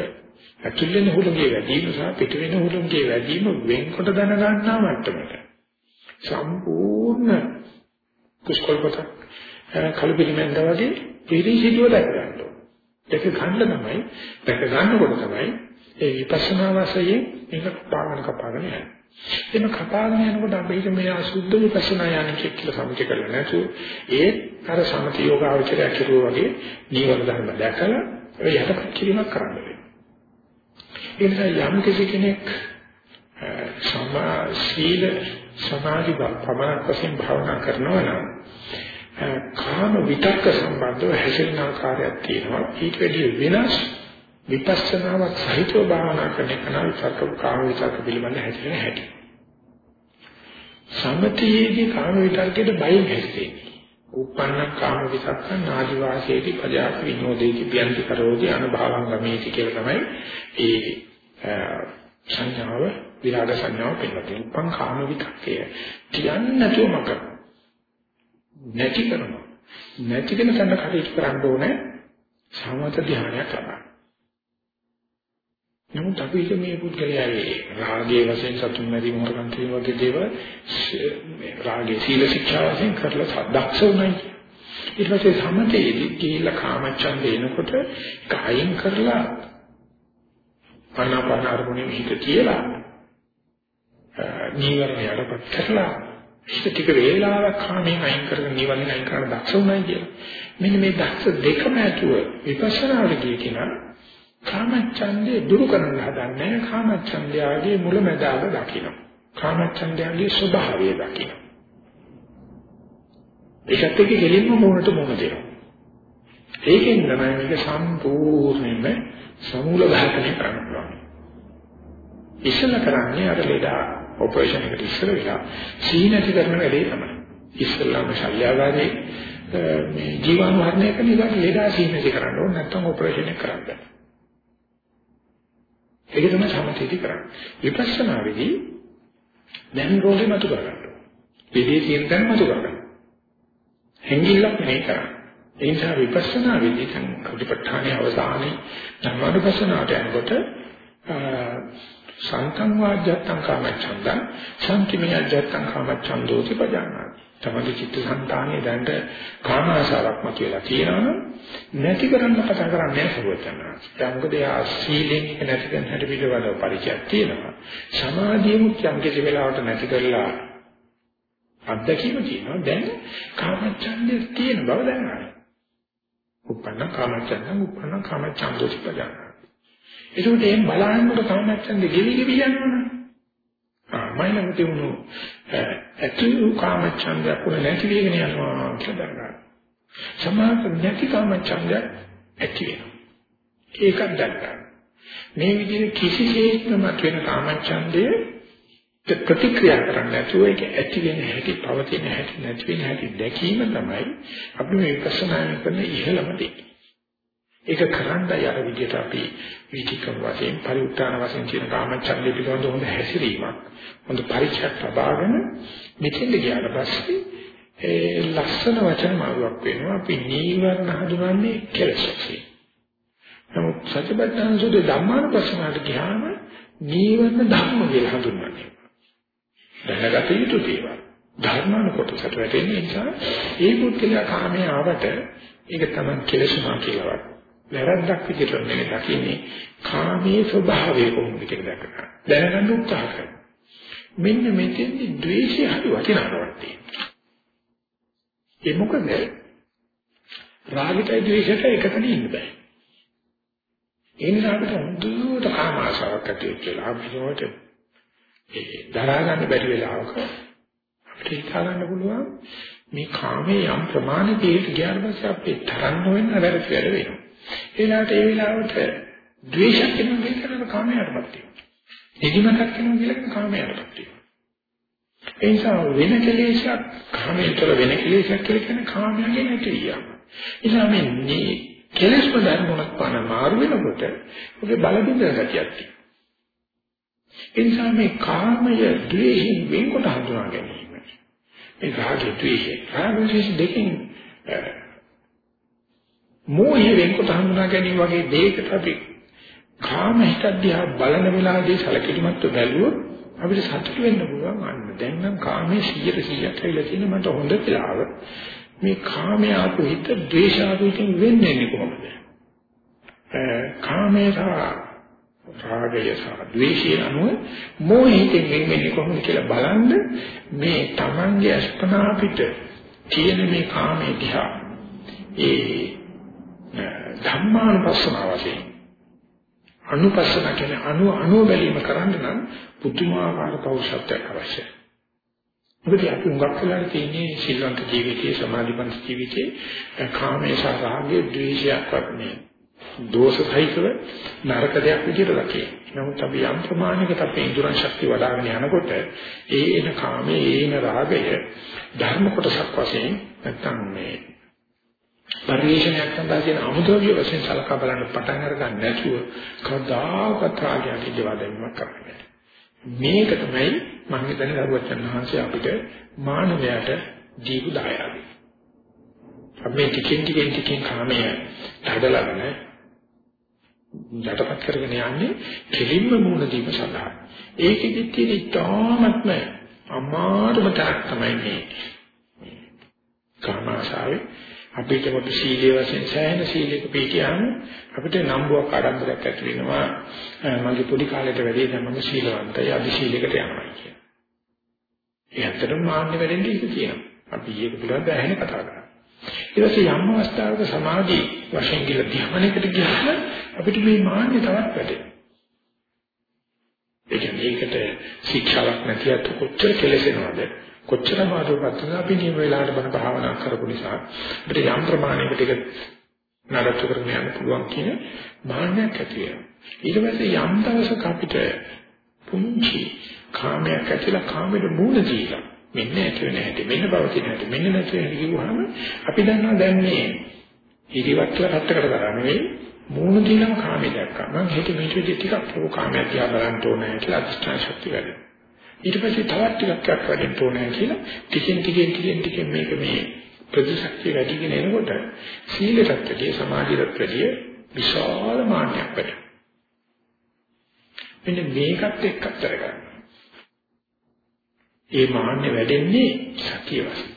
ඇතුල් වෙන හුලගේ වැඩිම සහ පිට වෙන හුලගේ වැඩිම වෙන්කොට දැන ගන්නා මට්ටමට. සම්පූර්ණ කුස්කොල්පත කලපිරිමෙන්ද වගේ පිරිසිදුව දැක ගන්න ඕනේ. ඒක ගන්න තමයි දැක ගන්නකොට තමයි ඒ විපස්සනා වාසයේ මේක පාගන කපාගෙන යන්නේ. එන කපාගෙන යනකොට අපිට මේ අසුද්ධ විපස්සනා යන්නේ කියලා සමිත කරලා නැතු ඒ අර සමති යෝගාවචරය කිරුවා වගේ නීවර ධර්ම දැකලා ඒ යටපත් කිරීමක් කරන්න වෙනවා. ඒ නිසා යම් කෙනෙක් සමා සීල සමාධි පමණක් වශයෙන් භාවනා කරනවා නම් කාම විතක්ක සම්බන්ධව හැසිරෙන ආකාරයක් තියෙනවා. ඊට වැඩිය වෙනස් විපස්සනාවක් සහිතව භාවනා කරන කෙනා විතක්ක කාම විතක්ක පිළිබඳ හැදෙන හැටි. සමතියේදී කාම විතක්කයට බයෙන් හැදෙන්නේ. උපන්න කාම විතක්ක නාදි වාසයේදී පජාති විනෝදේති පියන්ති කරෝති අනුභවං ගමේති කියලා තමයි ඒ සංඥාව විරාග සංඥාව පෙන්නනවා. උපං කාම විතක්කය. කියන්නේ නැතුව මක. නැති කරනවා. නැති වෙන තැන කටයුතු කරන්න ඕනේ සමත ධානයක් ලබන්න. නමුත් අපි හිත මේ පුද්ගලයාගේ රාගයේ වශයෙන් සතුන් මැරි මොහොතන් කියන වගේ දේවල් රාගයේ සීල ශික්ෂා වශයෙන් කරලා දක්ෂ උනායි. ඊට පස්සේ සමතේදී ගිහිල්ලා කාමච්ඡන්ද එනකොට කයින් කරලා ආනාපාන අරමුණේ හිත තියලා නීවරණයටපත් කරලා හිත ටික වේලාවක් කාමයෙන් අයින් කරගෙන නීවරණය අයින් කරන දක්ෂ උනායි කියලා. මෙන්න මේ දක්ෂ දෙකම ඇතුව විපස්සනාවට ගිය කෙනා කාමච්ඡන්දේ දුරු කරන්න හදන්නේ කාමච්ඡන්දයාගේ මුලැමැදාග දකින්න. කාමච්ඡන්දයාගේ ස්වභාවය දකින්න. ඒකත් එක්ක ගෙලින්ම මොනට මොන දෙනවා. ඒකෙන් තමයි මේක සම්පූර්ණයෙන්ම සමූල ඝාතනය කරන්න පුළුවන්. ඉස්සෙල්ල කරන්නේ අර ලෙඩා ඔපරේෂන් එකට ඉස්සර වෙලා සීනති කරන වැඩේ තමයි. ඉස්සෙල්ලාම ශල්‍යගාරේ මේ ජීවාණු හරණය කරන ඉතින් ලෙඩා සීනති කරන්න ඕනේ නැත්නම් ඔපරේෂන් එක කරන්න බෑ. ඒක තමයි සමථයේදී කරන්නේ. විපස්සනාවේදී දැන් රෝගේ මතු කරගන්න. පිළිදී තියෙන තැන මතු කරගන්න. හැංගිල්ලක් නෙවෙයි කරන්නේ. ඒ නිසා විපස්සනාවේදී දැන් කටිපට්ඨානයේ අවසානයේ ධර්මානුපස්සනාවට යනකොට සංකම් වාජ්‍යත්තං කාමච්ඡන්දං සම්කිමියජ්‍යත්තං කාමච්ඡන්දෝති පජානාති. තමගේ චිත්ත සංතානයේ දැනට කාම ආශාවක් මතුවලා තියෙනවනම් නැති කරන්න කතා කරන්නේ සරුවචන. දැන් මොකද යා සීලෙන් නැති කරන හැටි පිටවල පරිචයක් තියෙනවා. සමාධියමුත් යම් කිසි වෙලාවට නැති කරලා අත්දැකීම තියෙනවා. දැන් කාමච්ඡන්දේ තියෙන බව දැනගන්න. උපන්න කාමච්ඡන්දං උපන්න කාමච්ඡන්දෝති පජානාති. ඒකට එම් බලන්නකොට කාමච්ඡන්දේ ගෙවි ගෙවි යනවනේ. මයිලම තියුණු ඇතුළු කාමච්ඡන්දයක් උන නැති වෙගෙන යනවා කියලා දන්නවා. සමාත නැති කාමච්ඡන්දයක් ඇති වෙනවා. ඒකක් දන්නවා. මේ විදිහට කිසිසේත්ම මත වෙන කාමච්ඡන්දය ප්‍රතික්‍රියා කරන්නේ නැතුව ඒක ඇති වෙන හැටි, පවතින හැටි, නැති වෙන හැටි දැකීම තමයි අපි මේ විපස්සනා කරන ඉහළම දේ. ඒක කරන්නයි අර විදිහට අපි විචිකම් වශයෙන් පරිඋත්තාන වශයෙන් කියන කාමච්ඡන්දය පිළිබඳ හොඳ හැසිරීමක් හොඳ පරිචයක් ලබාගෙන මෙතෙන්ද ගියාට පස්සේ ඒ ලස්සන වචන මාරුවක් වෙනවා අපි නීවරණ හඳුනන්නේ කෙලෙසක්. නමුත් සත්‍යබද්ධාන සුදු ධම්මානුපස්සනාවට ගියාම නීවරණ ධර්ම කියලා හඳුන්වන්නේ. දැනගත යුතු දේවල්. ධර්මාන කොටසට වැටෙන නිසා ඒ පුද්ගලයා කාමයේ ආවට ඒක තමයි කෙලෙසුමා කියලාවත් වැරද්දක් විදිහට නෙමෙයි දකින්නේ කාමයේ ස්වභාවය කොහොමද කියලා දැකගන්න. දැනගන්න උත්සාහ කරනවා. මෙන්න මෙතෙන්දි ද්වේෂය හරි වටිනාකමක් තියෙනවා. ඒ මොකද රාගිතයි ද්වේෂයට එකතන ඉන්න බෑ. ඒ නිසා අපිට හොඳට කාම ආශාවක් ඇති වෙලා අපිට ඒ දරා ගන්න බැරි වෙලාවක අපිට හිතා ගන්න පුළුවන් මේ කාමයේ යම් ප්‍රමාණයකට ගියාට පස්සේ අපේ තරන්න වෙන වැඩ වැඩ වෙනවා. ඒලාට ඒ වෙලාවට ද්වේෂයක් වෙනවා කියන කාමයටපත් වෙනවා. නිදිමතක් වෙනවා කියලා කාමයටපත් වෙනවා. ඒ නිසා වෙන කෙලෙසක් කාමයේතර වෙන කෙලෙසක් කියලා කියන්නේ කාමයෙන් නැතිවියම. ඒ නිසා මේ කෙලෙස් වල මොනක් පාන මාරු වෙනකොට ඔගේ බල බින්දන ගතියක් තියෙනවා. ඒ නිසා මේ කාමය ද්වේෂයෙන් වෙන්කොට හඳුනා ගැනීම. මේ රාගය ද්වේෂය රාග දෙකෙන් මෝහය වෙන්කොට හඳුනා ගැනීම වගේ දෙයකට අපි කාම හිත දිහා බලන වෙලාවේදී සැලකිලිමත් බැලුවොත් අපිට සතුට වෙන්න පුළුවන් අන්න දැන් නම් කාමයේ 100 100ක් ඇවිල්ලා තියෙන මට හොඳ වෙලාව. මේ කාමයේ ආපු හිත ද්වේෂ ආපු හිතෙන් වෙන්නේ කොහොමද? කාමයේ සහ රාගය සහ ද්වේෂය අනුව මොහිතෙන් වෙන්නේ කොහොමද කියලා බලන්න මේ Tamange අස්පනා පිට තියෙන මේ කාමයේ දිහා. ඒ ධම්මානුපස්සන වශයෙන් අනුපස්සන කියන්නේ අනු අනු බැලීම කරන්න නම් පුදුමාකාර පෞරුෂත්වයක් අවශ්‍යයි. මොකද අපි හුඟක් වෙලාට තියෙන්නේ ශ්‍රීලංක ජීවිතයේ සමාධිපන්ත ජීවිතයේ කාමයේ සහ රාගයේ ද්වේෂයක්වත් නේ. දෝෂයිකව නරක දෙයක් විදිහට ලකේ. නමුත් අපි යම් ප්‍රමාණයකට අපේ ඉන්ද්‍රයන් ශක්තිය වඩාගෙන යනකොට ඒ එන කාමයේ ඒ එන රාගය ධර්ම කොටසක් වශයෙන් නැත්තම් මේ පරිේශනයක් සඳහා කියන අමුද්‍රව්‍ය වශයෙන් සලකා බලන්න පටන් අරගන්න නැතුව කවදාකවත් රාගයට ඉදවා දැමීමක් කරන්නේ මේක තමයි මම හිතන්නේ දරුවචන් වහන්සේ අපිට මානවයාට දීපු දායාදය. අපි ටිකෙන් ටිකෙන් ටිකෙන් කාමය හදලාගෙන යටපත් කරගෙන යන්නේ කෙලින්ම මූණ දීම සඳහා. ඒකෙදි තියෙන ඉතාමත්ම අමාරුම තරක් තමයි මේ කාමාශාවේ අපිට කොට සීලයේ වශයෙන් සෑහෙන සීලයක පිටියම අපිට නම්බුවක් ආඩම්බරයක් ඇති වෙනවා මගේ පොඩි කාලේට වැඩි දැන් මම සීලවන්තයි අදි සීලයකට යනවා කියන. ඒ ඇත්තටම මාන්නේ වැඩෙන්නේ ඒක කියනවා. අපි ඒක පිළිබඳව ඇහෙන කතා කරා. ඊට පස්සේ යම් අවස්ථාවක සමාධි වශයෙන් කියලා ධ්‍යානයකට ගියහම අපිට මේ මාන්නේ තවත් වැඩෙනවා. ඒ කියන්නේ ඒකට ශික්ෂාවක් නැතිවත් කොච්චර කෙලසෙනවද කොච්චර මාතෘපත් අපි නියම වෙලාවට බණ භාවනා කරපු නිසා අපිට යම් ප්‍රමාණයකට ඒක නඩත්තු කරගෙන යන්න පුළුවන් කියන මාන්නයක් ඇති වෙනවා. ඊට පස්සේ යම් දවසක අපිට පුංචි කාමයක් ඇතිලා කාමෙට මූණ දීලා මෙන්න ඇති වෙන හැටි මෙන්න පවතින හැටි මෙන්න නැති වෙන හැටි කිව්වහම අපි දන්නවා දැන් මේ ඉරිවත් කියලා රට්ටකට කරා නෙවෙයි මූණ දීලම කාමේ දැක්කා. මම හිත මේක ටිකක් ලෝක කාමයක් දිහා බලන්න ඕනේ කියලා අධිෂ්ඨාන ශක්තිය වැඩි. ඊට පස්සේ තවත් ටිකක් වැඩෙන්න ඕනේ කියලා ටිකෙන් ටිකෙන් ටිකෙන් ටිකෙන් මේක මේ ප්‍රතිශක්තිය වැඩිගෙන එනකොට සීලයටදී සමාධියටදී විශාල මාන්නයක් වැඩි. මෙන්න මේකත් එක්ක අතර ගන්න. ඒ මාන්නේ වැඩෙන්නේ සතිය වශයෙන්.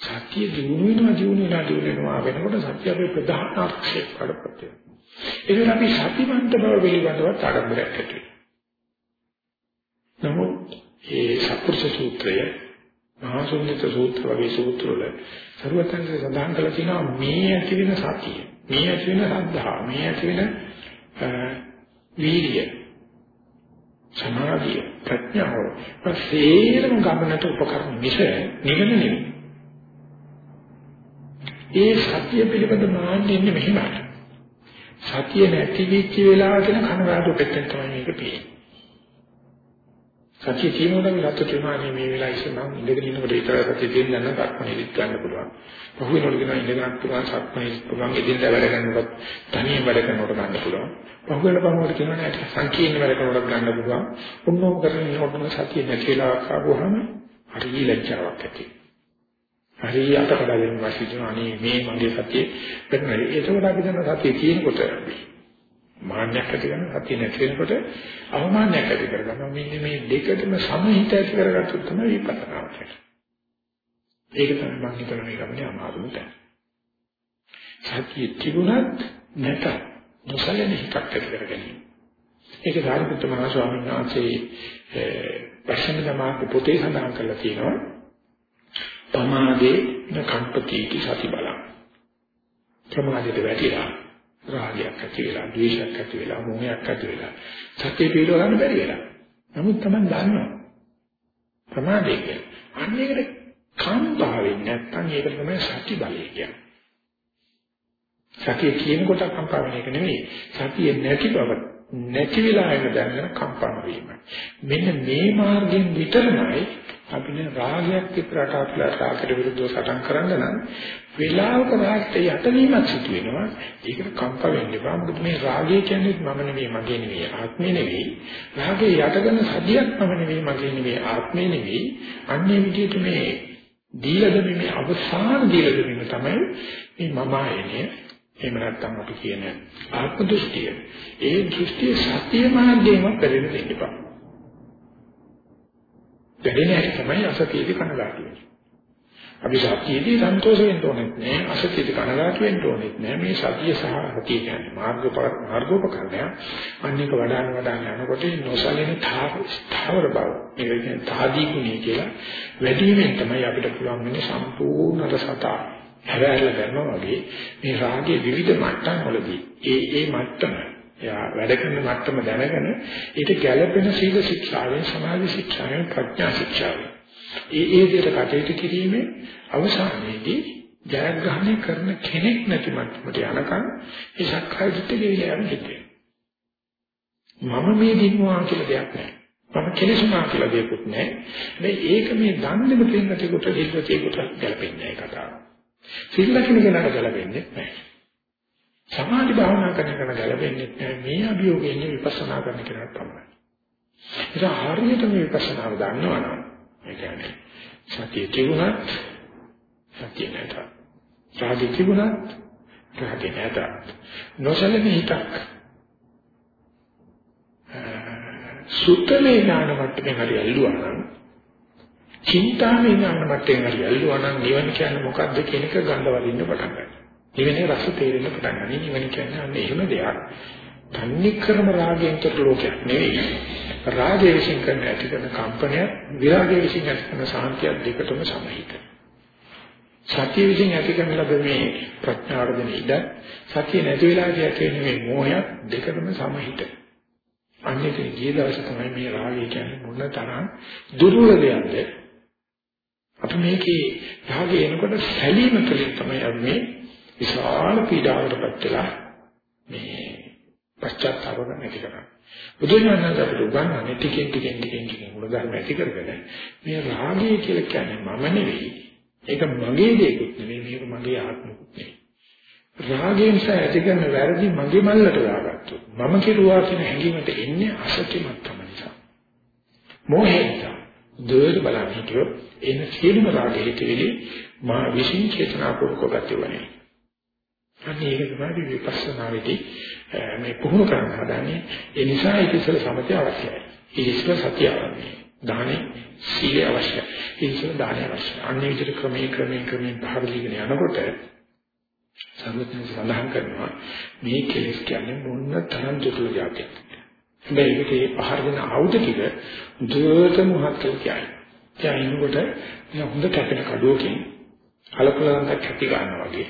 සතිය දිනු වෙනවා දිනු වෙනවා දිනු වෙනවා වෙනකොට සත්‍ය අපේ ප්‍රධාන ආක්ෂේප කරපත් වෙනවා. ඒක අපි සතිමන්ත බව පිළිබඳව ආරම්භයක් ඇති නමුත් ඒ සත්පුරුෂ සූත්‍රය මහා සුන්නිත සූත්‍ර වගේ සූත්‍රවල සර්වතන්සේ සඳහන් කළ තියෙනවා මේ ඇති වෙන සතිය මේ ඇති වෙන ශ්‍රද්ධා මේ ඇති වෙන වීර්ය සමාධිය ප්‍රඥාව ප්‍රසේරම ගමනට උපකරණ මිස නිවන නෙවෙයි ඒ සතිය පිළිබඳ මාන්නේ ඉන්නේ මෙහෙමයි. සතිය නැති වෙච්ච වෙලාවක කනගාටු පෙත්තෙන් තමයි මේක පේන්නේ. සතිය තියෙනකොට මේ රත් තුමානේ මේ වෙලාව ඉස්සනම් ඉඳගෙන ඉන්නකොට විතර සතිය දෙන්න නම් කර්මණෙලිත් ගන්න පුළුවන්. පහු වෙනකොට කියන ඉඳගෙන පුළුවන් සක්මණේ පුළුවන් ඉදින්ද වැඩ කරනකොට තනියෙන් වැඩ කරනකොට ගන්න පුළුවන්. පහු වෙන පහුවට කියනවා නේද සංකීර්ණ වැඩ කරනකොට ගන්න පුළුවන්. ඔන්නෝම කරගෙන ඉන්නකොට සතිය නැති වෙලාවක් ආවොහම හරි ලැජ්ජාවක් ඇති වෙනවා. හරි අතකඩගෙන වාසියන අනේ මේ මගේ සතියේ වෙනවා. ඒකෝට අපි දන්න සතියේ තියෙනකොට මාන්නයක් ඇති කරන සතිය නැති වෙනකොට අවමානයක් ඇති කරගන්නවා. මෙන්න මේ දෙකටම සමහිත ඇති කරගත්තොත් තමයි විපස්සනා කියන්නේ. ඒක තමයි මම හිතන මේ ගමනේ අමාරුම තැන. සතිය තිබුණත් නැත නොසලෙන හිතක් ඇති කරගැනීම. ඒක සාරිපුත්ත මහ ස්වාමීන් වහන්සේ පස්වෙනි දමාක පොතේ සඳහන් කරලා තියෙනවා. පමාදේ නකම්පතිටි සති බලං ප්‍රමාදයට වැටිලා රාගයක් ඇති වෙලා ද්වේෂයක් ඇති වෙලා මොහයක් ඇති වෙලා. සත්‍ය පිළිව ගන්න බැරි වෙලා. නමුත් Taman දන්නවා. ප්‍රමාදේ කියන්නේ. අන්න ඒකට කම්පා වෙන්නේ නැත්නම් ඒක තමයි සත්‍ය බලය කියන්නේ. සතිය කියන කොට කම්පා වෙන එක නෙමෙයි. සතිය නැති බව නැති වෙලා එන දැනගෙන කම්පා වීම මෙන්න මේ මාර්ගයෙන් විතරමයි අපිට රාගයක් විතරට අපලා රාගයට විරුද්ධව සටන් කරන්න නම් වේලාවක රාගයට යටවීමක් සිදු වෙනවා. ඒකට කම්ප වෙන්න එපා. මොකද මේ රාගය කියන්නේ මම නෙවෙයි මගේ නෙවෙයි ආත්මේ නෙවෙයි. රාගේ යටගෙන සදියක් මම නෙවෙයි මගේ නෙවෙයි ආත්මේ නෙවෙයි. අන්නේ විදිහට මේ දීලා දෙමේ අවසාන දීලා දෙමේ තමයි මේ මම ආයනේ එහෙම නැත්නම් අපි කියන ආත්ම දෘෂ්ටිය. ඒ දෘෂ්ටිය සත්‍ය මාර්ගයෙන්ම පෙරෙන්න දෙන්න එපා. දැනෙන හැටි තමයි අසතියේදී කනගාටු වෙන්නේ. අපි සතියේදී සන්තෝෂ වෙන්න ඕනෙත් නෑ අසතියේදී කනගාටු වෙන්න ඕනෙත් නෑ. මේ සතිය සහ සතිය කියන්නේ මාර්ග මාර්ගෝපකරණය අන්නේක වඩාන වඩාන යනකොට නොසලෙන තාවර බව ඒක කියන්නේ තාදී ගුණය කියලා වැඩිවීමෙන් තමයි අපිට පුළුවන් වෙන්නේ සම්පූර්ණ රසතා හැරහැරලා ගන්නවා වගේ මේ රාගයේ විවිධ මට්ටම් වලදී. ඒ ඒ මට්ටම එයා වැඩ කරන මට්ටම දැනගෙන ඊට ගැළපෙන සීල ශික්ෂාවෙන් සමාධි ශික්ෂාවෙන් ප්‍රඥා ශික්ෂාවෙන්. ඒ ඒ විදිහට කටයුතු කිරීමේ අවසානයේදී ජයග්‍රහණය කරන කෙනෙක් නැති මට්ටමට යනකම් ඒ සක්කාය දිට්ඨිය ගෙවිලා යන හිතේ. මම මේ දිනුවා කියලා දෙයක් නැහැ. මම කෙලෙසුනා කියලා දෙයක්වත් නැහැ. මේ ඒක මේ දන්නේම කෙනෙකුට හිල්වතේකට ගැලපෙන්නේ නැහැ කතාව. සිල් ලකින කෙනාට ගැලපෙන්නේ නැහැ. සමාධි භාවනා කරන කෙනා ගැලපෙන්නේ නැහැ මේ අභියෝගයෙන් විපස්සනා කරන කෙනාට තමයි. ඒක හරියට මේ විපස්සනාව දන්නවනම් ඒ කියන්නේ සතිය තිබුණත් සතිය නැත. රාගය තිබුණත් රාගය නැත. නොසලෙන හිතක් සුත්තමේ ඥාන මට්ටමේ හරි ඇල්ලුවා නම් චින්තාමේ ඥාන මට්ටමේ හරි ඇල්ලුවා නම් නිවන කියන්නේ මොකක්ද කියන එක ගඳ වදින්න පටන් ගන්නවා. නිවනේ රස තේරෙන්න පටන් ගන්නවා. නිවන කියන්නේ අන්න එහෙම දෙයක්. තන්නේ ක්‍රම රාගයෙන් තොර ලෝකයක් නෙවෙයි. රාගය විසින් කරන ඇති කරන කම්පනය විරාගය විසින් ඇති කරන සාන්තිය දෙකටම සමහිත. සතිය විසින් ඇති කරන ලද මේ ප්‍රඥාවට දෙන ඉඩ සතිය නැති වෙලාදී ඇති වෙන මේ මෝහය දෙකටම සමහිත. අන්නේ ගිය දවසේ තමයි මේ රාගය කියන්නේ මොන තරම් දුර්වල දෙයක්ද අපි මේකේ රාගය එනකොට සැලීම තුළින් තමයි අපි මේ විශාල පීඩාවකටපත් වෙලා මේ පශ්චාත්තාප නැති කරන්නේ බුදුරජාණන් අපිට උගන්වන්නේ ටිකෙන් ටිකෙන් ටිකෙන් ටිකෙන් මුල ධර්ම ඇති කරගෙන මේ රාගය කියලා කියන්නේ මම නෙවෙයි. ඒක මගේ දෙයක්වත් නෙවෙයි මේක මගේ ආත්මකුත් නෙවෙයි. රාගයෙන් ඇති කරන වැරදි මගේ මල්ලට දාගත්තොත් මම කෙරුවා කියන හැඟීමට එන්නේ අසත්‍යමත්කම නිසා. මොහේත දෙවල බලන්න හිටියොත් එන සියලුම රාගෙ හිතෙලි මා විශ්ින් චේතනාපූර්වක ගතිවන්නේ. අනේ ඒක තමයි විපස්සනාවේදී මේ පුහුණු කරන්න හදන්නේ. ඒ නිසා ඒක ඉස්සර සමතය අවශ්‍යයි. ඒ ඉස්සර සතිය අවශ්‍යයි. දානේ සීලය අවශ්‍යයි. ඒ ඉස්සර දානේ අවශ්‍යයි. අන්නේ විදිහට ක්‍රමයේ ක්‍රමයේ ක්‍රමයේ භාගලිගෙන යනකොට සර්වඥ සඳහන් කරනවා මේ කෙලෙස් කියන්නේ මොන තරම් දුකල જાතියක්. හැබැයි ඒකේ පහර දෙන ආයුධ ටික දුරට මහත්කම් කියයි. කියනකොට මේ හොඳ කැපෙන කඩුවකින් කලකලන්ට කැටි ගන්නවා වගේ.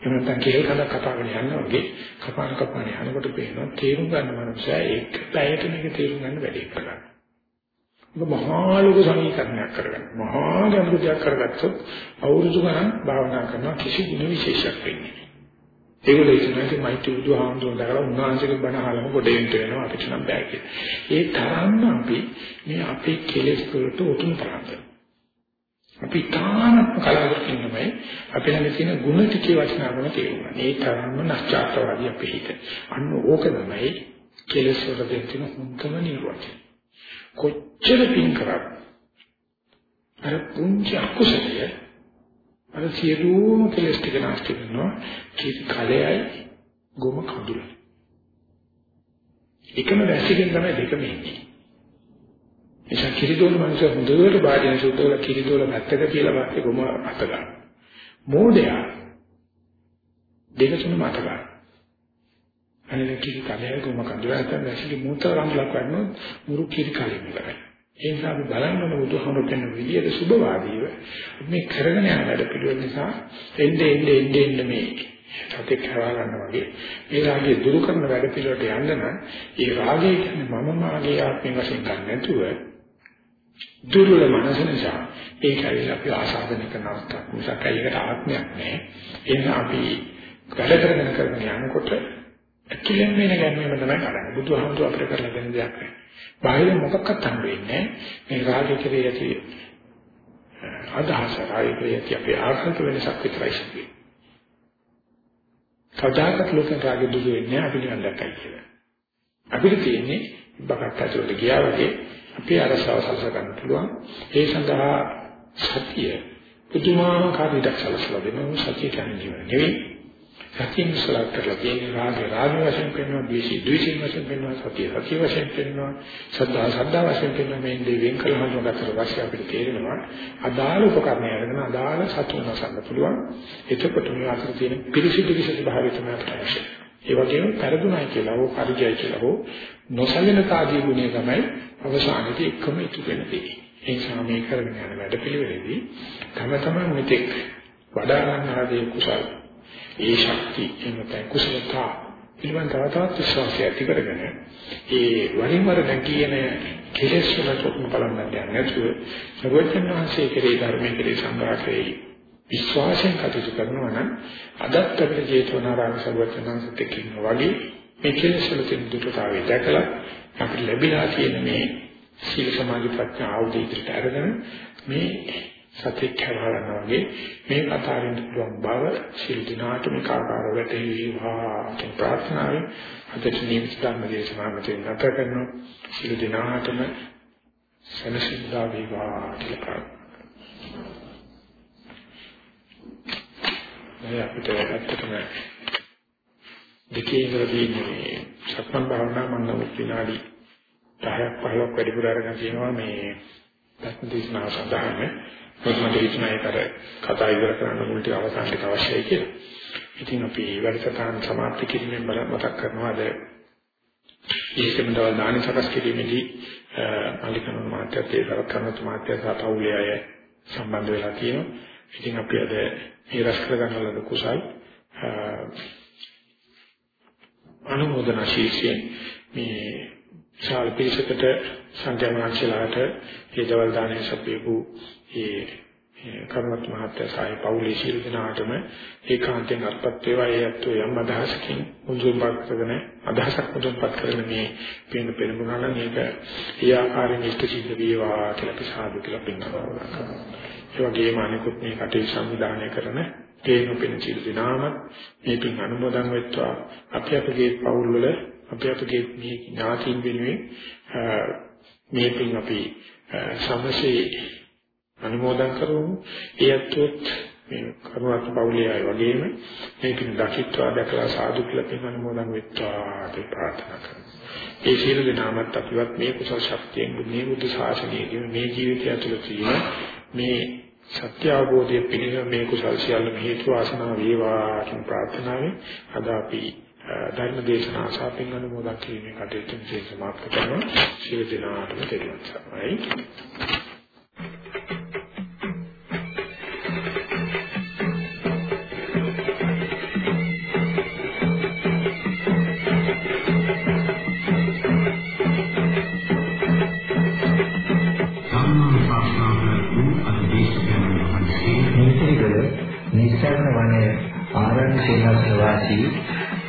එහෙම නැත්නම් කෙල් කඳ කපාගෙන යනවා වගේ කපාන කපාන යනකොට පේනවා තේරුම් ගන්න මනුස්සයා ඒක පැයට මේක තේරුම් ගන්න වැඩි කරගන්න. ඔබ මහා ලොකු සමීකරණයක් කරගන්න. මහා ගැඹුරු දෙයක් කරගත්තොත් අවුරුදු ගණන් භාවනා කරනවා කිසි ගුණ විශේෂයක් වෙන්නේ නැහැ. ඒගොල්ලෝ ඉතින් මයිටි බුදුහාමුදුරුවෝ දාලා උන්වහන්සේගේ බණ අහලම ගොඩේන්ට වෙනවා අපිට නම් බෑ කියලා. ඒ තරම්ම අපි මේ අපේ කෙලෙස් වලට උතුම් කරන්නේ. අපි තානත් කලාවකින් තමයි අපි ළඟ තියෙන ගුණ ටිකේ වටිනාකම තේරුම් ඒ තරම්ම නැස්චාත්වාදී අපේ හිත. අන්න ඕක තමයි කෙලෙස් වල දෙන්න හොඳම නිර්වචනය. කොච්චර පින් කරත් අර පුංචි අකුසලය අර සියලුම කෙලස් ටික නැස්ති කරනවා කීටි කලයයි ගොම කඳුල. එකම වැසිකින් තමයි දෙකම ඉන්නේ. එනිසා කිරිදෝල මනුස්සය හොඳට වාදින සුද්ධවල කිරිදෝල නැත්තක කියලා වාක්‍ය ගොම අත ගන්න. මෝඩයා දෙක තුන මත ගන්න. අනේ කිරි කලයේ ගොම කඳුලා තමයි ඇසිලි මූත්‍ර රම්ලක් වන්නොත් මුරු කිරි කලෙම ඉවරයි. ඒ නිසා අපි බලන්න ඕන බුදුහමෝ කියන විදියට සුභවාදීව මේ කරගෙන යන වැඩ පිළිවෙල නිසා එන්නේ එන්නේ එන්නේ එන්නේ මේ සතේ කරවා ගන්න වගේ මේ රාගය දුරු කරන වැඩ පිළිවෙලට යන්න නම් ඒ රාගය කියන්නේ මම මාගේ ආත්මය වශයෙන් ගන්න නැතුව දුර්වල මනස නිසා ඒකයි අපි ආසාදනය කරන අවස්ථාවක් නිසා ඒකට ආත්මයක් නැහැ ඒ නිසා අපි වැඩ කරගෙන කරගෙන යනකොට ඇතුලෙන් වෙන ගැන්වීම තමයි කරන්නේ. බුදුහාමුදුර අපිට කරලා දෙන දෙයක් නෑ. බාහිර මොකක්වත් හම් වෙන්නේ මේ රාගය කෙරේ ඇති අදහස රාගය කෙරේ ඇති අපේ ආර්ථික වෙනසක් විතරයි සිදුවේ. කවදාකවත් ලෝක රාගය දුක වෙන්නේ අපි නිවන් දැක්කයි කියලා. අපිට තියෙන්නේ බකක් ඇතුළට ගියා වගේ අපි අරසව සලස ගන්න පුළුවන්. ඒ සඳහා සතිය පුදුමාකාර විදක් සලසලා දෙනවා සතිය කියන්නේ නෙවෙයි සතියෙන් සලක් කරලා තියෙන රාගය රාග වශයෙන් පෙන්වනවා ද්වේෂය ද්වේෂයෙන් වශයෙන් පෙන්වනවා සතිය සතිය වශයෙන් පෙන්වනවා සද්ධා සද්ධා වශයෙන් පෙන්වනවා මේ දෙවියන් කලම හඳුනාගත්තට පස්සේ අපිට තේරෙනවා අදාළ උපකරණය අරගෙන අදාළ සතුන සම්බ පුළුවන් එතකොට මේ අතර තියෙන පිරිසිදු විශේෂ භාවය තමයි අපිට අවශ්‍ය. ඒ වගේම පෙරදුණයි කියලා හෝ පරිජය කියලා හෝ නොසලින තාදී ගුණය තමයි අවසානයේදී එකම ඉතු වෙන දේ. ඒ නිසා මේ කරගෙන යන වැඩ පිළිවෙලෙදී තම තමන් මෙතෙක් වඩා ගන්න ආදී කුසල ඒ ශක්තිය එනත කුසලතා පිළිබඳ තව තවත් විශ්වාසය ඇති කරගෙන ඒ වරින් වර නැගියන කෙලෙස් වලට උතුම් බලන්න යන්නේ නැතුව සර්වඥ වහන්සේ කෙරේ ධර්මයේ කෙරේ සංග්‍රහයේ විශ්වාසයෙන් කටයුතු කරනවා නම් අදත් අපිට ජේතවනාරාම සර්වඥ වහන්සේත් එක්ක වගේ මේ කෙලෙස් වල තියෙන දුටුතාවය දැකලා අපිට ලැබිලා තියෙන මේ සීල සමාධි ප්‍රඥා ආයුධ ඉදිරියට අරගෙන මේ සතිය කරනවා වගේ මේ කතාවෙන් පුළුවන් බව සිල් දිනාට මේ කාකාර වැටේවා කියන ප්‍රාර්ථනාවෙන් අදට නිමිති ධර්ම දේශනාව මෙතන නැත කරනවා. සිල් දිනාටම සනසින්දා වේවා කියලා මේ අපිට ඇත්තටම දෙකේ ඉඳලා මේ සක්මන් භාවනා මම නම් විනාඩි 10ක් 15ක් වැඩිපුර අරගෙන තියෙනවා මේ ධර්ම දේශනාව සඳහා මොකද හිතනවා ඒකට කතා ඉවර කරන්න මුල් ටික අවසානට අවශ්‍යයි කියලා. ඉතින් අපි වැඩසටහන සමාප්ත කිරීමෙන් බල මතක් කරනවා අද ඒකම දවල් දාන සකස් කිරීමේදී මල්ලිකන මාත්‍යත් ඒ තරක් කරන මාත්‍ය සාපෞලිය අය සම්බන්ධ වෙලා තියෙනවා. ඉතින් අපි අද මේ රැස් කරගන්න ලද කුසල් අනුමೋದනා ශීර්ෂයෙන් මේ ශාල පිළිසකට සංජානනාචලාට ඒ දවල් දානේ සපයපු ඒ කර්මත් මහත්ය සායි පෞලී ශීල දිනාටම ඒකාන්තයෙන් අත්පත් වේවා. ඒ අත්ෝ යම් අදහසකින් මුදුන්පත් කරගෙන අදහසක් මුදුන්පත් කරගෙන මේ පේන පෙරමුණා නම් ඒක ඒ ආකාරයෙන් ඉෂ්ට සිද්ධ වේවා කියලා අපි සාදු කියලා පින්නවා. ඒ වගේම අනිකුත් මේ කටයුතු සංවිධානය කරන තේන පෙන චිර දිනාම මේ පින් අනුමෝදන් වෙත්වා. අපි අපගේ පවුල් වල අපි අපගේ මේ ඥාතින් වෙනුවෙන් මේ පින් අපි සමසේ අනුමෝදන් කරමු. ඒ අත්ොත් මේ කරුණාත් පෞලිය අය වගේම මේක දකිත්වා දැකලා සාදු කියලා පින් අනුමෝදන් වෙත්වා කියලා ප්‍රාර්ථනා කරමු. ඒ සියලු දෙනාමත් අපිවත් මේ කුසල ශක්තියෙන් මේ බුද්ධ ශාසනයේදී මේ ජීවිතය ඇතුළත තියෙන මේ සත්‍ය අවබෝධයේ පිළිගන්න මේ කුසල් සියල්ලම හේතු වාසනා වේවා කියන ප්‍රාර්ථනාවෙන් අද අපි ධර්ම දේශනා සාපින් අනුමෝදන් කිරීමේ කටයුතු විශේෂ සමාප්ත කරනවා. සියලු දෙනාටම දෙවියන් සරණයි.
නිස්සාරණ වනයේ ආරණ්‍ය සේනාසන වාසී